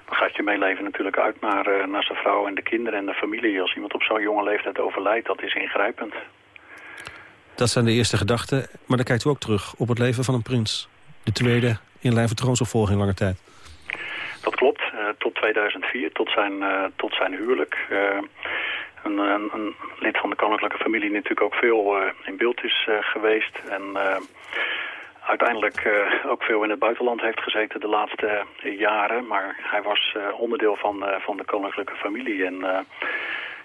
dan gaat je meeleven natuurlijk uit naar, uh, naar zijn vrouw en de kinderen en de familie. Als iemand op zo'n jonge leeftijd overlijdt, dat is ingrijpend. Dat zijn de eerste gedachten. Maar dan kijkt u ook terug op het leven van een prins. De tweede in lijn van troonsopvolging lange tijd. Dat klopt. Uh, tot 2004, tot zijn, uh, tot zijn huwelijk. Een, een, een, lid van de koninklijke familie natuurlijk ook veel in beeld is geweest. En uiteindelijk uh, ook veel in het buitenland heeft gezeten de laatste uh, jaren. Maar hij was uh, onderdeel van, van de koninklijke familie. En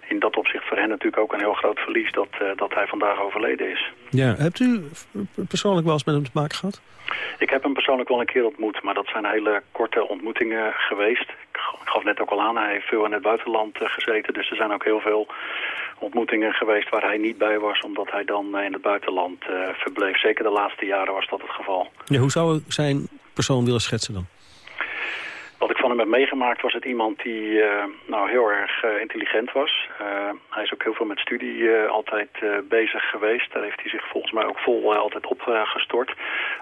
in dat opzicht voor hen natuurlijk ook een heel groot verlies dat, dat hij vandaag overleden is. Ja, hebt u persoonlijk wel eens met hem te maken gehad? Ik heb hem persoonlijk wel een keer ontmoet, maar dat zijn hele korte ontmoetingen geweest. Ik gaf net ook al aan, hij heeft veel in het buitenland gezeten. Dus er zijn ook heel veel ontmoetingen geweest waar hij niet bij was... omdat hij dan in het buitenland uh, verbleef. Zeker de laatste jaren was dat het geval. Ja, hoe zou zijn persoon willen schetsen dan? Wat ik van hem heb meegemaakt was het iemand die uh, nou, heel erg uh, intelligent was. Uh, hij is ook heel veel met studie altijd bezig geweest. Daar heeft hij zich volgens mij ook vol altijd opgestort.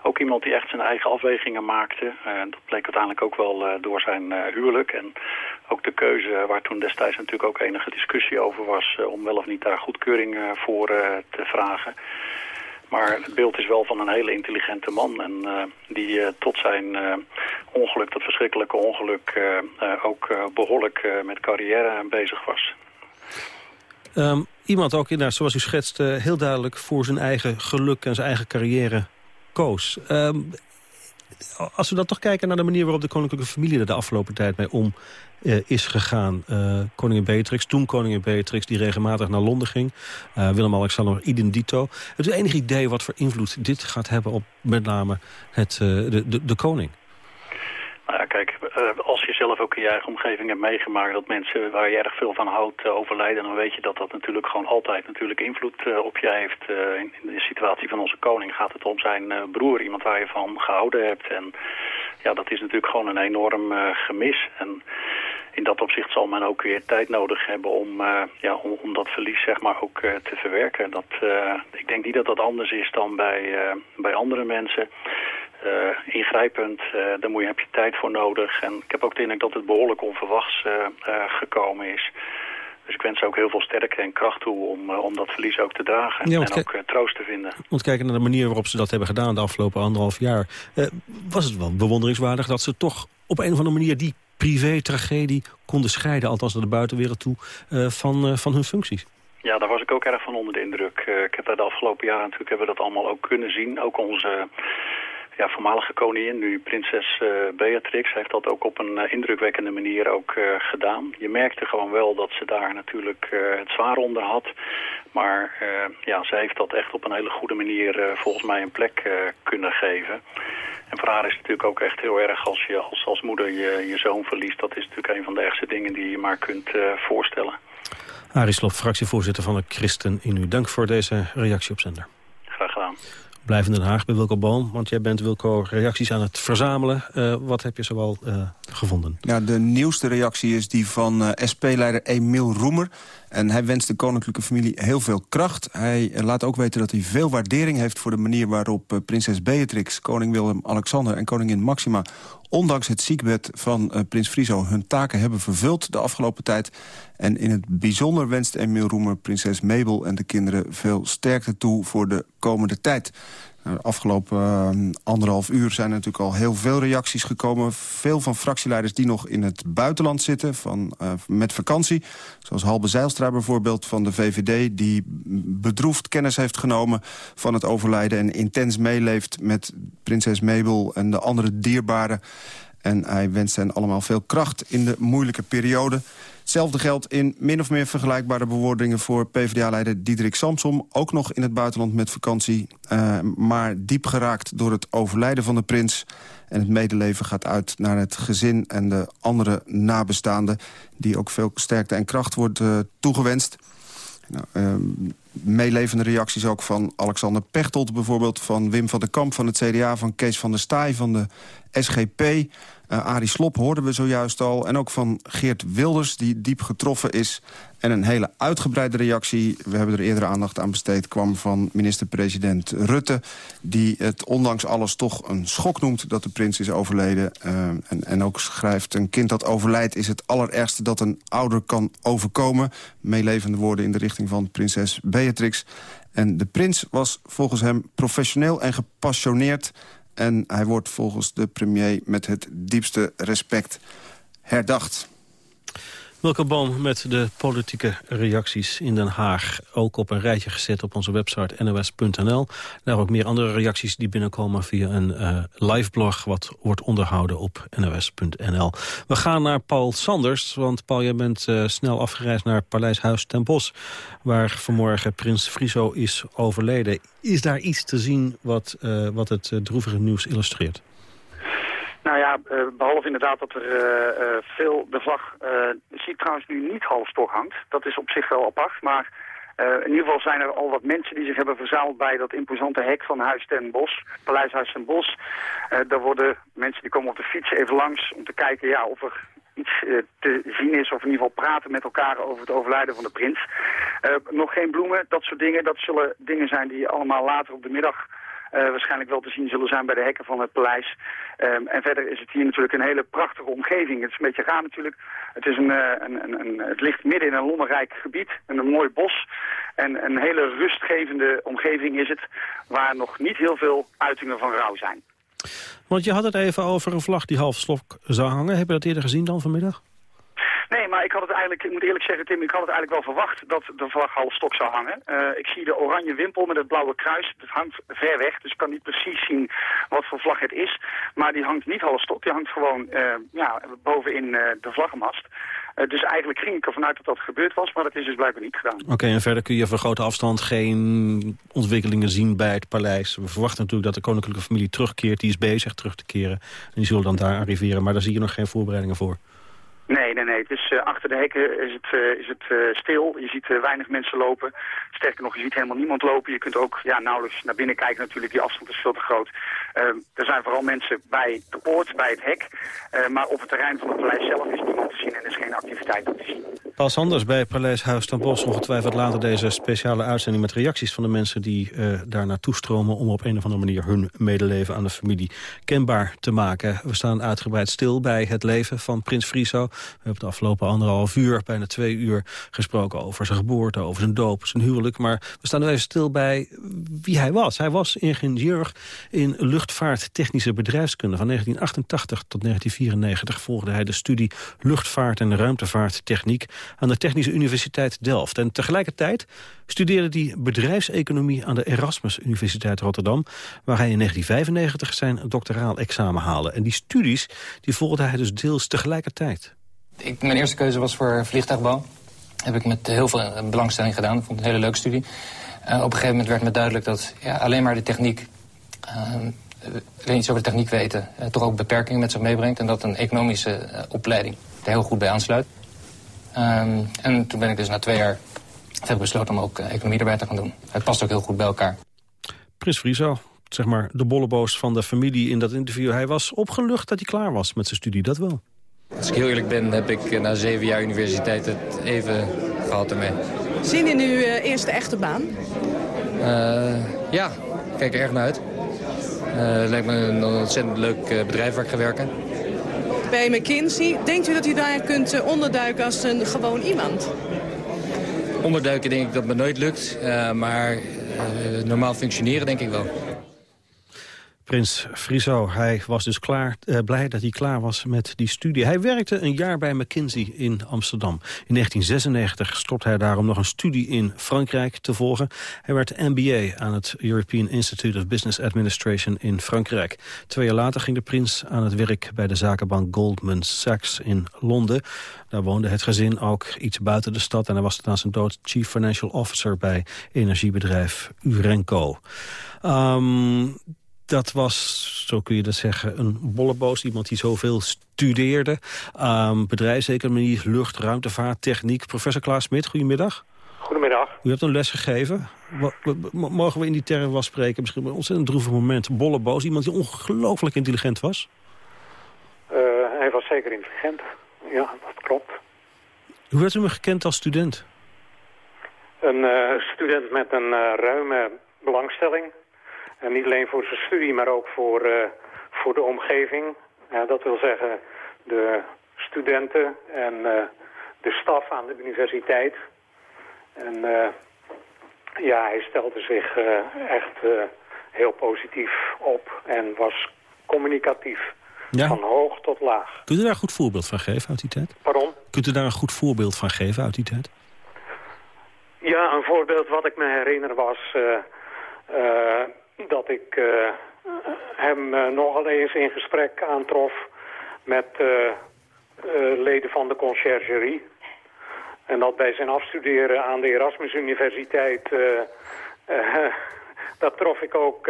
ook iemand die echt zijn eigen afwegingen maakte. dat bleek uiteindelijk ook wel door zijn huwelijk. En ook de keuze waar toen destijds natuurlijk ook enige discussie over was... om wel of niet daar goedkeuring voor te vragen... Maar het beeld is wel van een hele intelligente man. En uh, die uh, tot zijn uh, ongeluk, dat verschrikkelijke ongeluk, ook behoorlijk met carrière bezig was. Um, iemand ook inderdaad, zoals u schetst, heel duidelijk voor zijn eigen geluk en zijn eigen carrière koos. Um, als we dan toch kijken naar de manier waarop de koninklijke familie er de afgelopen tijd mee om uh, is gegaan. Uh, koningin Beatrix, toen koningin Beatrix, die regelmatig naar Londen ging. Uh, Willem-Alexander idem dito. Het enig idee wat voor invloed dit gaat hebben op met name het, de, de, de koning? Nou ja, kijk, als je zelf ook in je eigen omgeving hebt meegemaakt... dat mensen waar je erg veel van houdt overlijden... dan weet je dat dat natuurlijk gewoon altijd natuurlijk invloed op je heeft. in, de situatie van onze koning gaat het om zijn broer. Iemand waar je van gehouden hebt. En ja, dat is natuurlijk gewoon een enorm gemis. En in dat opzicht zal men ook weer tijd nodig hebben om, ja, om, dat verlies zeg maar, ook te verwerken. Dat, ik denk niet dat dat anders is dan bij, bij andere mensen. Ingrijpend. daar moet je, heb je tijd voor nodig. En ik heb ook de indruk dat het behoorlijk onverwachts gekomen is. Dus ik wens ook heel veel sterkte en kracht toe om, om dat verlies ook te dragen. en ook troost te vinden. Want kijken naar de manier waarop ze dat hebben gedaan de afgelopen anderhalf jaar... was het wel bewonderingswaardig dat ze toch op een of andere manier... die privé-tragedie konden scheiden, althans naar de buitenwereld toe, van, van hun functies. Ja, daar was ik ook erg van onder de indruk. Uh, ik heb daar de afgelopen jaren natuurlijk hebben we dat allemaal ook kunnen zien. Ook onze ja, voormalige koningin, nu prinses uh, Beatrix, heeft dat ook op een uh, indrukwekkende manier ook gedaan. Je merkte gewoon wel dat ze daar natuurlijk het zwaar onder had. Maar ja, ze heeft dat echt op een hele goede manier volgens mij een plek kunnen geven. En voor haar is het natuurlijk ook echt heel erg als je als, als moeder je, je zoon verliest. Dat is natuurlijk een van de ergste dingen die je maar kunt voorstellen. Arie Slob, fractievoorzitter van de Christen in u. Dank voor deze reactie op zender. Graag gedaan. Blijf in Den Haag bij Wilco Boom, want jij bent Wilco reacties aan het verzamelen. Uh, wat heb je zoal uh, gevonden? Ja, de nieuwste reactie is die van eh, SP-leider Emiel Roemer. En hij wenst de koninklijke familie heel veel kracht. Hij laat ook weten dat hij veel waardering heeft voor de manier waarop prinses Beatrix... koning Willem-Alexander en koningin Maxima ondanks het ziekbed van uh, prins Friso hun taken hebben vervuld de afgelopen tijd. En in het bijzonder wenst Emiel Roemer prinses Mabel en de kinderen veel sterkte toe voor de komende tijd. Nou, de afgelopen uh, anderhalf uur zijn er natuurlijk al heel veel reacties gekomen. Veel van fractieleiders die nog in het buitenland zitten, van, uh, met vakantie. Zoals Halbe Zijlstra bijvoorbeeld van de VVD... die bedroefd kennis heeft genomen van het overlijden... en intens meeleeft met prinses Mabel en de andere dierbaren. En hij wenst hen allemaal veel kracht in de moeilijke periode... Hetzelfde geldt in min of meer vergelijkbare bewoordingen... voor PvdA-leider Diederik Samsom. Ook nog in het buitenland met vakantie. Uh, maar diep geraakt door het overlijden van de prins. En het medeleven gaat uit naar het gezin en de andere nabestaanden... die ook veel sterkte en kracht wordt uh, toegewenst. Nou, uh, meelevende reacties ook van Alexander Pechtold bijvoorbeeld... van Wim van der Kamp van het CDA, van Kees van der Staaij van de SGP... Uh, Arie Slop hoorden we zojuist al. En ook van Geert Wilders, die diep getroffen is. En een hele uitgebreide reactie, we hebben er eerder aandacht aan besteed... kwam van minister-president Rutte... die het ondanks alles toch een schok noemt dat de prins is overleden. Uh, en, en ook schrijft, een kind dat overlijdt is het allerergste... dat een ouder kan overkomen. Meelevende woorden in de richting van prinses Beatrix. En de prins was volgens hem professioneel en gepassioneerd... En hij wordt volgens de premier met het diepste respect herdacht. Welke Boom met de politieke reacties in Den Haag. Ook op een rijtje gezet op onze website nos.nl. Daar ook meer andere reacties die binnenkomen via een uh, liveblog... wat wordt onderhouden op nos.nl. We gaan naar Paul Sanders, want Paul, jij bent uh, snel afgereisd naar Paleishuis ten Bosch... waar vanmorgen prins Friso is overleden. Is daar iets te zien wat, uh, wat het droevige nieuws illustreert? Nou ja, uh, behalve inderdaad dat er uh, uh, veel de vlag, zie trouwens nu niet halfstok hangt. Dat is op zich wel apart, maar in ieder geval zijn er al wat mensen die zich hebben verzameld bij dat imposante hek van Huis ten Bos, Paleishuis ten Bos. daar worden mensen die komen op de fiets even langs om te kijken ja, of er iets te zien is of in ieder geval praten met elkaar over het overlijden van de prins. nog geen bloemen, dat soort dingen. Dat zullen dingen zijn die allemaal later op de middag uh, waarschijnlijk wel te zien zullen zijn bij de hekken van het paleis. Um, en verder is het hier natuurlijk een hele prachtige omgeving. Het is een beetje raar natuurlijk. Het, is een, een, een, een, het ligt midden in een lommerrijk gebied, een mooi bos. En een hele rustgevende omgeving is het, waar nog niet heel veel uitingen van rouw zijn. Want je had het even over een vlag die half slok zou hangen. Heb je dat eerder gezien dan vanmiddag? Nee, maar ik had het eigenlijk, ik moet eerlijk zeggen Tim, ik had het eigenlijk wel verwacht dat de vlag half stok zou hangen. Uh, ik zie de oranje wimpel met het blauwe kruis, het hangt ver weg, dus ik kan niet precies zien wat voor vlag het is. Maar die hangt niet half stok, die hangt gewoon uh, ja, bovenin uh, de vlaggenmast. dus eigenlijk ging ik ervan uit dat dat gebeurd was, maar dat is dus blijkbaar niet gedaan. Oké, en verder kun je van grote afstand geen ontwikkelingen zien bij het paleis. We verwachten natuurlijk dat de koninklijke familie terugkeert. Die is bezig terug te keren. En die zullen dan daar arriveren, maar daar zie je nog geen voorbereidingen voor. Nee, nee, nee. Het is, uh, achter de hekken is het, uh, is het uh, stil. Je ziet weinig mensen lopen. Sterker nog, je ziet helemaal niemand lopen. Je kunt ook ja, nauwelijks naar binnen kijken natuurlijk. Die afstand is veel te groot. er zijn vooral mensen bij de poort, bij het hek. maar op het terrein van het paleis zelf is zien en is geen activiteit te zien. Paul Sanders bij Paleis Huis ten Bosch. Ongetwijfeld later deze speciale uitzending met reacties van de mensen die uh, daar naartoe stromen... om op een of andere manier hun medeleven aan de familie kenbaar te maken. We staan uitgebreid stil bij het leven van prins Friso. We hebben de afgelopen anderhalf uur, bijna twee uur... gesproken over zijn geboorte, over zijn doop, zijn huwelijk. Maar we staan nu even stil bij wie hij was. Hij was ingenieur in luchtvaarttechnische bedrijfskunde. Van 1988 tot 1994 volgde hij de studie luchtvaart en ruimtevaarttechniek aan de Technische Universiteit Delft. En tegelijkertijd studeerde hij bedrijfseconomie aan de Erasmus Universiteit Rotterdam, waar hij in 1995 zijn doctoraal examen haalde. En die studies die volgde hij dus deels tegelijkertijd. Ik, mijn eerste keuze was voor vliegtuigbouw. Heb ik met heel veel belangstelling gedaan. Ik vond het een hele leuke studie. Uh, op een gegeven moment werd me duidelijk dat ja, alleen maar de techniek... Uh, alleen iets over de techniek weten... Toch ook beperkingen met zich meebrengt... en dat een economische opleiding heel goed bij aansluit. Ehm, en toen ben ik dus na twee jaar heb besloten om ook economie erbij te gaan doen. Het past ook heel goed bij elkaar. Prins Friso, zeg maar de bolleboos van de familie in dat interview. Hij was opgelucht dat hij klaar was met zijn studie, dat wel. Als ik heel eerlijk ben, heb ik na zeven jaar universiteit het even gehad ermee. Zin in uw eerste echte baan? Uh, ja, ik kijk er erg naar uit. Uh, het lijkt me een ontzettend leuk bedrijf waar ik ga werken. Bij McKinsey, denkt u dat u daar kunt onderduiken als een gewoon iemand? Onderduiken denk ik dat me nooit lukt, uh, maar normaal functioneren denk ik wel. Prins Friso, hij was dus klaar, uh, blij dat hij klaar was met die studie. Hij werkte een jaar bij McKinsey in Amsterdam. In 1996 stopte hij daarom nog een studie in Frankrijk te volgen. Hij werd MBA aan het European Institute of Business Administration in Frankrijk. Twee jaar later ging de prins aan het werk bij de zakenbank Goldman Sachs in Londen. Daar woonde het gezin ook iets buiten de stad... en hij was na zijn dood Chief Financial Officer bij energiebedrijf Urenco. Um, dat was, zo kun je dat zeggen, een bolleboos. Iemand die zoveel studeerde. Um, bedrijfseconomie, lucht, ruimtevaart, techniek. Professor Klaas Smit, goedemiddag. Goedemiddag. U hebt een les gegeven. Mogen we in die termen wel spreken? Misschien een ontzettend droevig moment. Bolleboos, iemand die ongelooflijk intelligent was? Uh, hij was zeker intelligent. Ja, dat klopt. Hoe werd u hem gekend als student? Een uh, student met een uh, ruime belangstelling en niet alleen voor zijn studie, maar ook voor, uh, voor de omgeving. Ja, dat wil zeggen de studenten en uh, de staf aan de universiteit. En uh, ja, hij stelde zich echt heel positief op en was communicatief. Ja. Van hoog tot laag. Kunt u daar een goed voorbeeld van geven uit die tijd? Pardon? Kunt u daar een goed voorbeeld van geven uit die tijd? Ja, een voorbeeld wat ik me herinner was... Uh, dat ik uh, hem uh, nogal eens in gesprek aantrof met uh, leden van de conciërgerie. En dat bij zijn afstuderen aan de Erasmus Universiteit, dat trof ik ook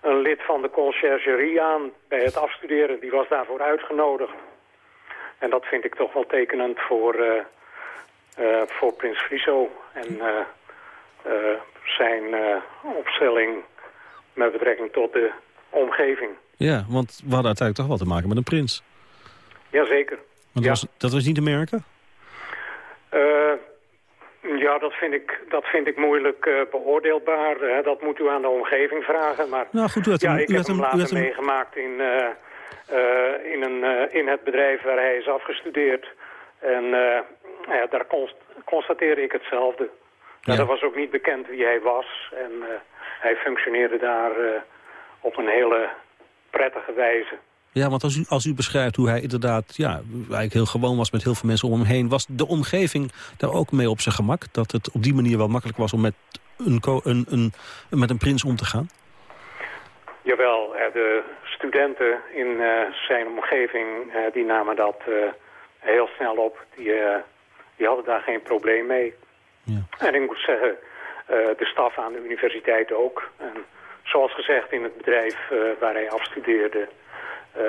een lid van de conciërgerie aan bij het afstuderen. Die was daarvoor uitgenodigd. En dat vind ik toch wel tekenend voor, voor Prins Friso en zijn opstelling met betrekking tot de omgeving. Ja, want we hadden uiteindelijk toch wel te maken met een prins. Jazeker. Want ja. Was, dat was niet te merken? Uh, ja, dat vind ik, dat vind ik moeilijk uh, beoordeelbaar. Hè. Dat moet u aan de omgeving vragen. Maar nou, goed, u ja, hem, ik u heb hem, hem later hem... meegemaakt in, uh, in, een, in het bedrijf waar hij is afgestudeerd. En ja, daar const constateerde ik hetzelfde. Ja. dat was ook niet bekend wie hij was. En hij functioneerde daar uh, op een hele prettige wijze. Ja, want als u, als u beschrijft hoe hij inderdaad ja, eigenlijk heel gewoon was met heel veel mensen om hem heen... was de omgeving daar ook mee op zijn gemak? Dat het op die manier wel makkelijk was om met een, een, een, met een prins om te gaan? Jawel, de studenten in uh, zijn omgeving die namen dat heel snel op. Die, die hadden daar geen probleem mee. Ja. En ik moet zeggen, de staf aan de universiteit ook. En zoals gezegd in het bedrijf uh, waar hij afstudeerde, uh,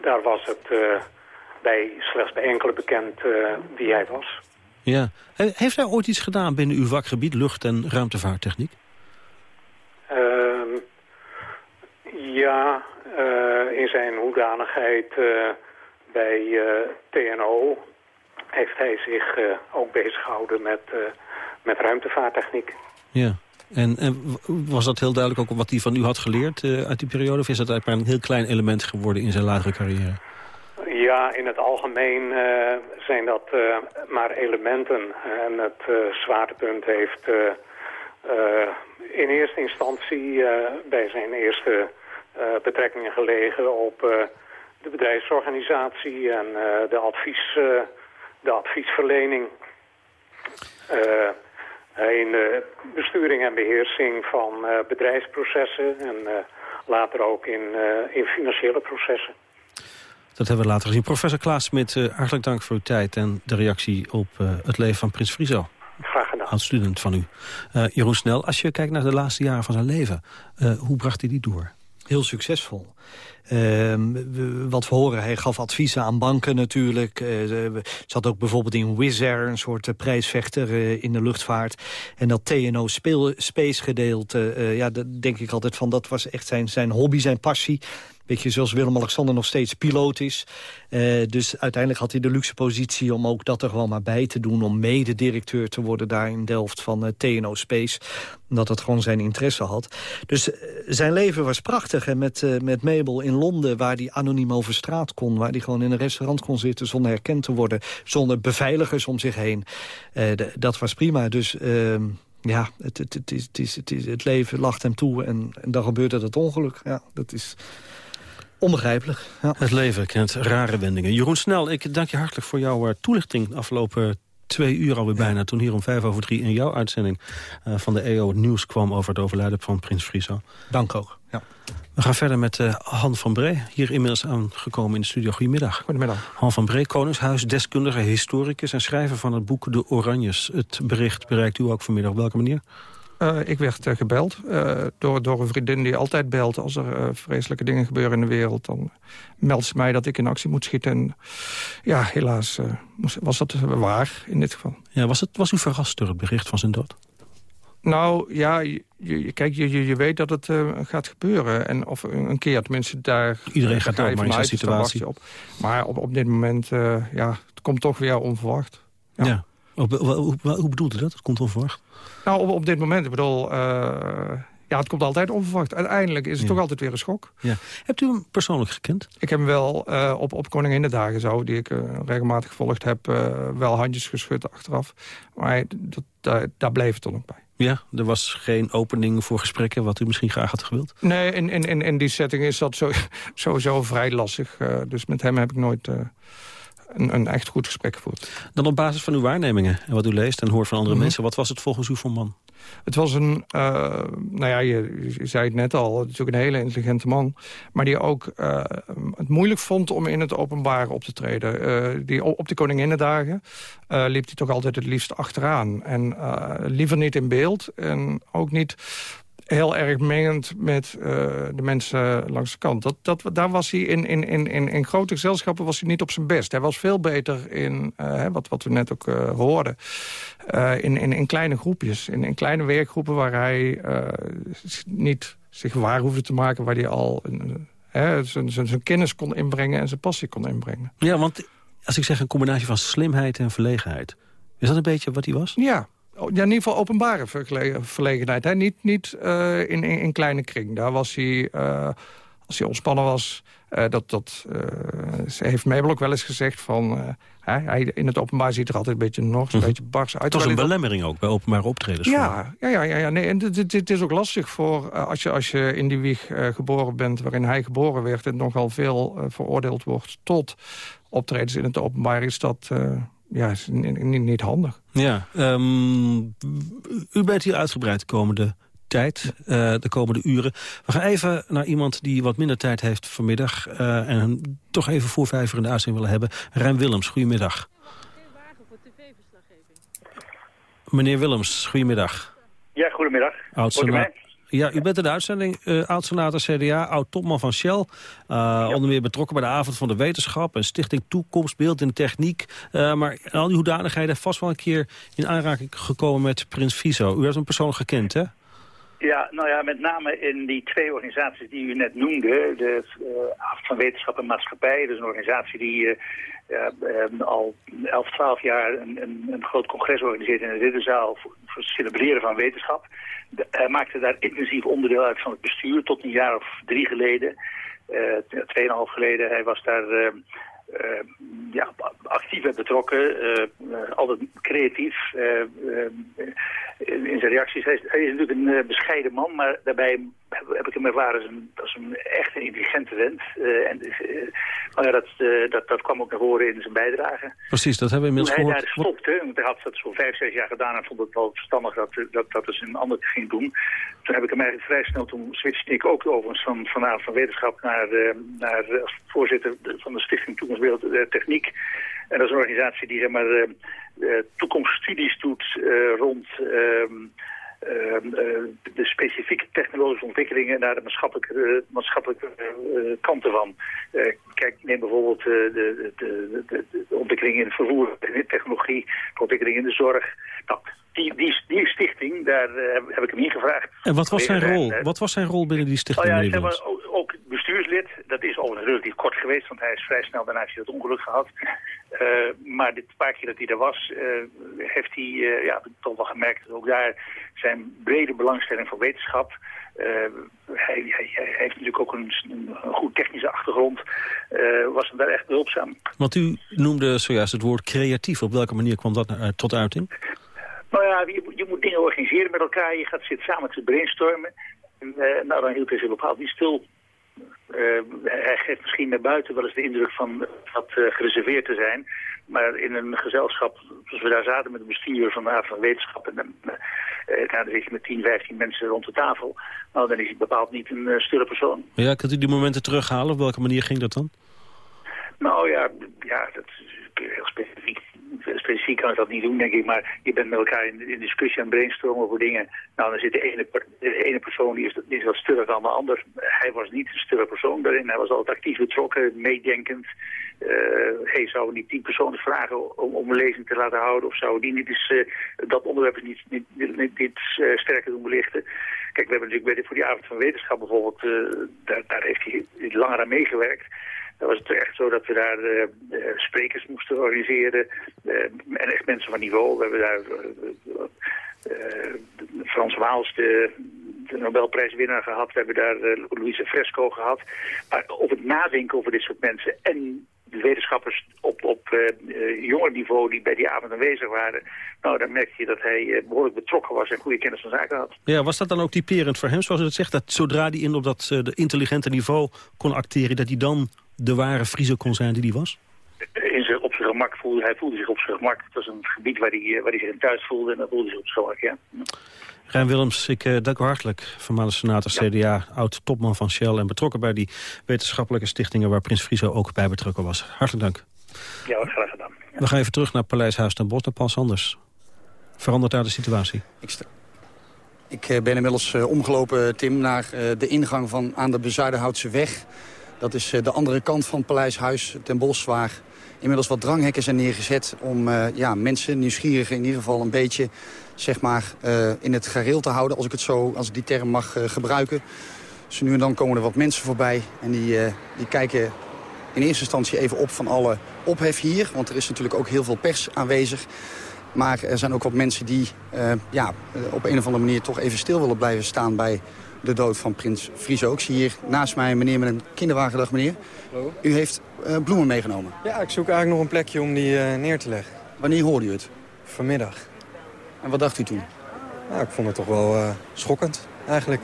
daar was het bij, slechts bij enkele bekend wie hij was. Ja. Heeft hij ooit iets gedaan binnen uw vakgebied, lucht- en ruimtevaarttechniek? Ehm, ja, in zijn hoedanigheid bij TNO heeft hij zich ook bezig gehouden met, met ruimtevaarttechniek. Ja. En, en, was dat heel duidelijk ook wat hij van u had geleerd uit die periode? Of is dat eigenlijk maar een heel klein element geworden in zijn latere carrière? Ja, in het algemeen zijn dat maar elementen. En het zwaartepunt heeft in eerste instantie bij zijn eerste betrekkingen gelegen op de bedrijfsorganisatie en de, advies, de adviesverlening. In de besturing en beheersing van bedrijfsprocessen en later ook in, in financiële processen. Dat hebben we later gezien. Professor Klaas Smit, hartelijk dank voor uw tijd en de reactie op het leven van Prins Friso. Graag gedaan. Als student van u. Jeroen Snel, als je kijkt naar de laatste jaren van zijn leven, hoe bracht hij die door? Heel succesvol. Ehm, wat we horen, hij gaf adviezen aan banken natuurlijk. Uh, zat ook bijvoorbeeld in Wizz Air, een soort uh, prijsvechter uh, in de luchtvaart. En dat TNO-space gedeelte, ja, dat denk ik altijd van... dat was echt zijn, zijn hobby, zijn passie. Beetje zoals Willem-Alexander nog steeds piloot is. Uh, dus uiteindelijk had hij de luxe positie om ook dat er gewoon maar bij te doen... om mede-directeur te worden daar in Delft van uh, TNO Space. Omdat het gewoon zijn interesse had. Dus uh, zijn leven was prachtig. En met, met Mabel in Londen, waar hij anoniem over straat kon... waar hij gewoon in een restaurant kon zitten zonder herkend te worden... zonder beveiligers om zich heen. dat was prima. Dus ehm, ja, het, het, het, is, is, het leven lacht hem toe en, en dan gebeurde dat ongeluk. Ja, dat is... Onbegrijpelijk. Ja. Het leven kent rare wendingen. Jeroen Snel, ik dank je hartelijk voor jouw uh, toelichting afgelopen twee uur alweer ja. bijna. Toen hier om vijf over drie in jouw uitzending uh, van de EO het nieuws kwam over het overlijden van Prins Friso. Dank ook. Ja. We gaan verder met uh, Han van Bree, hier inmiddels aangekomen in de studio. Goedemiddag. Goedemiddag. Han van Bree, Koningshuisdeskundige, historicus en schrijver van het boek De Oranjes. Het bericht bereikt u ook vanmiddag. Op welke manier? Uh, ik werd uh, gebeld uh, door, door een vriendin die altijd belt... als er vreselijke dingen gebeuren in de wereld. Dan meldt ze mij dat ik in actie moet schieten. En ja, helaas was dat waar in dit geval. Ja, was, het, was u verrast door het bericht van zijn dood? Nou, ja, je, je, kijk, je, je weet dat het gaat gebeuren. En of een keer, tenminste, daar... Iedereen gaat dood, maar in zijn situatie. Op. Maar op, op dit moment, ja, het komt toch weer onverwacht. Ja. ja. Hoe, hoe, hoe bedoelt u dat? Het komt onverwacht? Nou, op, op dit moment, ik bedoel... Uh, ja, het komt altijd onverwacht. Uiteindelijk is het ja. toch altijd weer een schok. Ja. Hebt u hem persoonlijk gekend? Ik heb hem wel uh, op, op Koninginnedagen zo, die ik uh, regelmatig gevolgd heb... wel handjes geschud achteraf. Maar dat, daar, daar bleef het dan ook bij. Ja, er was geen opening voor gesprekken wat u misschien graag had gewild? Nee, in, in, in, in die setting is dat zo, sowieso vrij lastig. dus met hem heb ik nooit een, een, echt goed gesprek gevoerd. Dan op basis van uw waarnemingen en wat u leest en hoort van andere mm -hmm. mensen... wat was het volgens u voor man? Het was een, uh, nou ja, je, je, zei het net al, natuurlijk een hele intelligente man. Maar die ook uh, het moeilijk vond om in het openbaar op te treden. Uh, die, op de Koninginnedagen liep hij toch altijd het liefst achteraan. En liever niet in beeld en ook niet heel erg mengend met uh, de mensen langs de kant. Dat, dat, daar was hij in, in, in, in grote gezelschappen was hij niet op zijn best. Hij was veel beter in, uh, wat, wat we net ook uh, hoorden, in, in, in kleine groepjes. In, in kleine werkgroepen waar hij niet zich waar hoefde te maken... waar hij al zijn kennis kon inbrengen en zijn passie kon inbrengen. Ja, want als ik zeg een combinatie van slimheid en verlegenheid... is dat een beetje wat hij was? Ja, ja, in ieder geval openbare verlegenheid. Hè? Niet, niet uh, in, in, in, kleine kring. Daar was hij, uh, als hij ontspannen was... Uh, dat, dat heeft Mabel ook wel eens gezegd van... hij, in het openbaar ziet er altijd een beetje nog een mhm. beetje bars uit. Het was een belemmering ook bij openbare optredens. Ja, ja, ja, ja, ja, nee, en het is ook lastig voor als je, als je in die wieg geboren bent... waarin hij geboren werd en nogal veel veroordeeld wordt... tot optredens in het openbaar is dat ja, is niet, niet handig. Ja, um, u bent hier uitgebreid de komende tijd, uh, de komende uren. We gaan even naar iemand die wat minder tijd heeft vanmiddag... Uh, en toch even voor vijf uur in de uitzending willen hebben. Rijn Willems, goedemiddag. Meneer Willems, goedemiddag. Ja, goedemiddag. oud ja, u bent in de uitzending, uh, oud-senator CDA, oud-topman van Shell. Uh, ja. Onder meer betrokken bij de Avond van de Wetenschap... en Stichting Toekomstbeeld in Techniek. Uh, maar in al die hoedanigheden vast wel een keer in aanraking gekomen met Prins Fiso. U heeft hem persoonlijk gekend, hè? Ja, nou ja, met name in die twee organisaties die u net noemde, de uh, van Wetenschap en Maatschappij, dat is een organisatie die al 11, 12 jaar een, een, een, groot congres organiseert in de Ridderzaal voor, voor het celebreren van wetenschap. Hij maakte daar intensief onderdeel uit van het bestuur tot een jaar of drie geleden, tweeënhalf geleden. Hij was daar uh, ja, actief en betrokken, altijd creatief in zijn reacties. Is, hij is natuurlijk een bescheiden man, maar daarbij heb ik hem ervaren als een, als een echt een intelligente vent. en nou ja, dat, dat, dat kwam ook naar voren in zijn bijdrage. Precies, dat hebben we inmiddels gehoord. Hij daar stopte, want hij had dat zo'n vijf, zes jaar gedaan en vond het wel verstandig dat dat, dat dus een ander ging doen. Toen heb ik hem eigenlijk vrij snel, toen switchte ik ook overigens van, van, van wetenschap naar, naar als voorzitter van de Stichting Toekomst Wereldtechniek. En dat is een organisatie die zeg maar, toekomststudies doet rond ehm, de specifieke technologische ontwikkelingen naar de maatschappelijke, maatschappelijke kanten van. kijk, neem bijvoorbeeld de, de, de, de, ontwikkelingen in het vervoer, de technologie, de ontwikkelingen in de zorg. Nou, die, die, die stichting, daar heb ik hem ingevraagd. En wat was zijn rol? Wat was zijn rol binnen die stichting? Oh ja, ook, ook bestuurslid. Dat is overigens relatief kort geweest, want hij is vrij snel daarna heeft hij dat ongeluk gehad. Uh, maar dit paar keer dat hij er was, uh, heeft hij uh, ja, toch wel gemerkt dat ook daar zijn brede belangstelling voor wetenschap. Hij, hij, hij, heeft natuurlijk ook een, een goed technische achtergrond. was hem daar echt behulpzaam. Want u noemde zojuist het woord creatief. Op welke manier kwam dat tot uiting? Nou ja, je, je, moet dingen organiseren met elkaar. Je gaat zitten samen te brainstormen. En, nou, dan hield hij zich bepaald niet stil. Uh, hij geeft misschien naar buiten wel eens de indruk van wat uh, gereserveerd te zijn. Maar in een gezelschap, zoals we daar zaten met het bestuur van de Raad van Wetenschap... en uh, nou, dan zit je met 10, 15 mensen rond de tafel... nou, dan is hij bepaald niet een stille persoon. Ja, kunt u die momenten terughalen? Op welke manier ging dat dan? Nou ja, ja dat is heel specifiek specifiek kan ik dat niet doen, denk ik. Maar je bent met elkaar in, discussie aan brainstormen over dingen. Nou, dan zit de ene, de ene persoon die is, die wat stiller dan de ander. Hij was niet een stille persoon daarin. Hij was altijd actief betrokken, meedenkend. Uh, hey, zouden niet tien personen vragen om, om een lezing te laten houden? Of zouden die niet eens uh, dat onderwerp niet, niet, uh, sterker doen belichten? Kijk, we hebben natuurlijk voor die avond van wetenschap bijvoorbeeld, daar, daar heeft hij langer aan meegewerkt. Dan was het echt zo dat we daar uh, sprekers moesten organiseren. Uh, en echt mensen van niveau. We hebben daar Frans Waals, de, Nobelprijswinnaar gehad. We hebben daar Louise Fresco gehad. Maar op het nadenken over dit soort mensen en de wetenschappers op, op jonger niveau die bij die avond aanwezig waren... nou, dan merkte je dat hij behoorlijk betrokken was en goede kennis van zaken had. Ja, was dat dan ook typerend voor hem, zoals u het zegt... dat zodra hij in op dat de intelligente niveau kon acteren... dat hij dan de ware Friese kon zijn die hij was? In zijn, op zijn gemak voelde hij voelde zich op zijn gemak. Het was een gebied waar hij, waar hij zich in thuis voelde en dat voelde zich op zijn gemak, ja. Rijn Willems, ik uh, dank u hartelijk. Voormalig senator CDA, oud-topman van Shell... en betrokken bij die wetenschappelijke stichtingen... waar Prins Friso ook bij betrokken was. Hartelijk dank. Ja, wat graag gedaan. Ja. We gaan even terug naar Paleishuis ten Bosch, naar Paul Sanders. Verandert daar de situatie? Ik, ik ben inmiddels uh, omgelopen, Tim, naar uh, de ingang van aan de Bezuidenhoutse weg... Dat is de andere kant van het Paleishuis ten Bosch... waar inmiddels wat dranghekken zijn neergezet... om uh, ja, mensen, nieuwsgierigen in ieder geval een beetje zeg maar, uh, in het gareel te houden... als ik, het zo, als die term mag gebruiken. Dus nu en dan komen er wat mensen voorbij en die, die kijken in eerste instantie even op van alle ophef hier. Want er is natuurlijk ook heel veel pers aanwezig. Maar er zijn ook wat mensen die ja, op een of andere manier toch even stil willen blijven staan... bij de dood van prins Friso. Ik zie hier naast mij een meneer met een kinderwagen. Dag meneer. Hallo. U heeft uh, bloemen meegenomen. Ja, ik zoek eigenlijk nog een plekje om die uh, neer te leggen. Wanneer hoorde u het? Vanmiddag. En wat dacht u toen? Nou, ik vond het toch wel uh, schokkend, eigenlijk.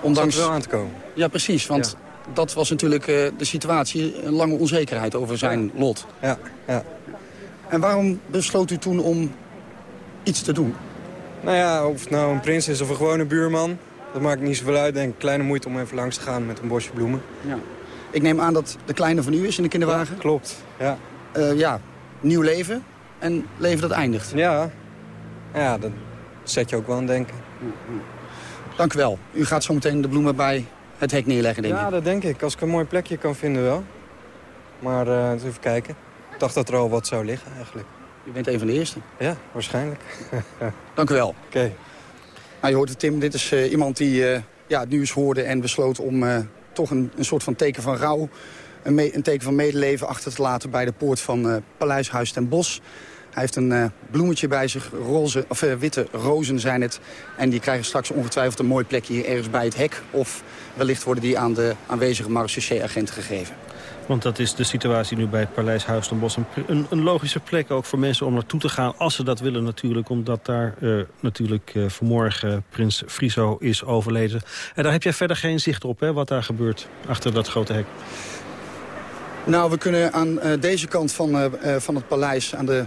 Ondanks... wel aan te komen. Ja, precies. Want ja. dat was natuurlijk de situatie. Een lange onzekerheid over zijn ja. lot. Ja, ja. En waarom besloot u toen om iets te doen? Nou ja, of het nou een prins is of een gewone buurman... Dat maakt niet zoveel uit, denk ik. Kleine moeite om even langs te gaan met een bosje bloemen. Ja. Ik neem aan dat de kleine van u is in de kinderwagen? Ja, klopt, ja. Uh, ja, nieuw leven en leven dat eindigt. Ja, ja dat zet je ook wel aan denken. Dank u wel. U gaat zo meteen de bloemen bij het hek neerleggen, denk ik. Ja, dat denk ik. Als ik een mooi plekje kan vinden wel. Maar uh, even kijken. Ik dacht dat er al wat zou liggen, eigenlijk. U bent een van de eerste? Ja, waarschijnlijk. Dank u wel. Oké. Okay. Nou, je hoort het, Tim. Dit is iemand die ja, het nieuws hoorde en besloot om toch een, een soort van teken van rouw... Een, een, teken van medeleven achter te laten bij de poort van Paleishuis ten Bosch. Hij heeft een bloemetje bij zich, roze, of, witte rozen zijn het. En die krijgen straks ongetwijfeld een mooi plekje hier ergens bij het hek. Of wellicht worden die aan de aanwezige marechaussee-agenten gegeven. Want dat is de situatie nu bij het Paleis Huis ten Bosch. Een, een, logische plek ook voor mensen om naartoe te gaan. Als ze dat willen natuurlijk. Omdat daar uh, natuurlijk uh, vanmorgen prins Friso is overleden. En daar heb jij verder geen zicht op, hè, wat daar gebeurt achter dat grote hek. Nou, we kunnen aan uh, deze kant van, van het paleis, aan de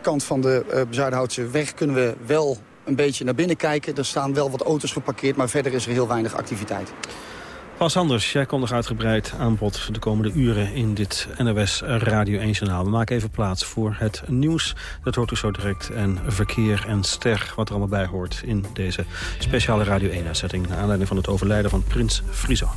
kant van de Zuidhoutse weg... kunnen we wel een beetje naar binnen kijken. Er staan wel wat auto's geparkeerd, maar verder is er heel weinig activiteit. Pas Anders, jij komt nog uitgebreid aanbod de komende uren in dit NOS Radio 1 Journaal. We maken even plaats voor het nieuws. Dat hoort u zo direct. En verkeer en ster, wat er allemaal bij hoort in deze speciale Radio 1-uitzetting... naar aanleiding van het overlijden van prins Friso.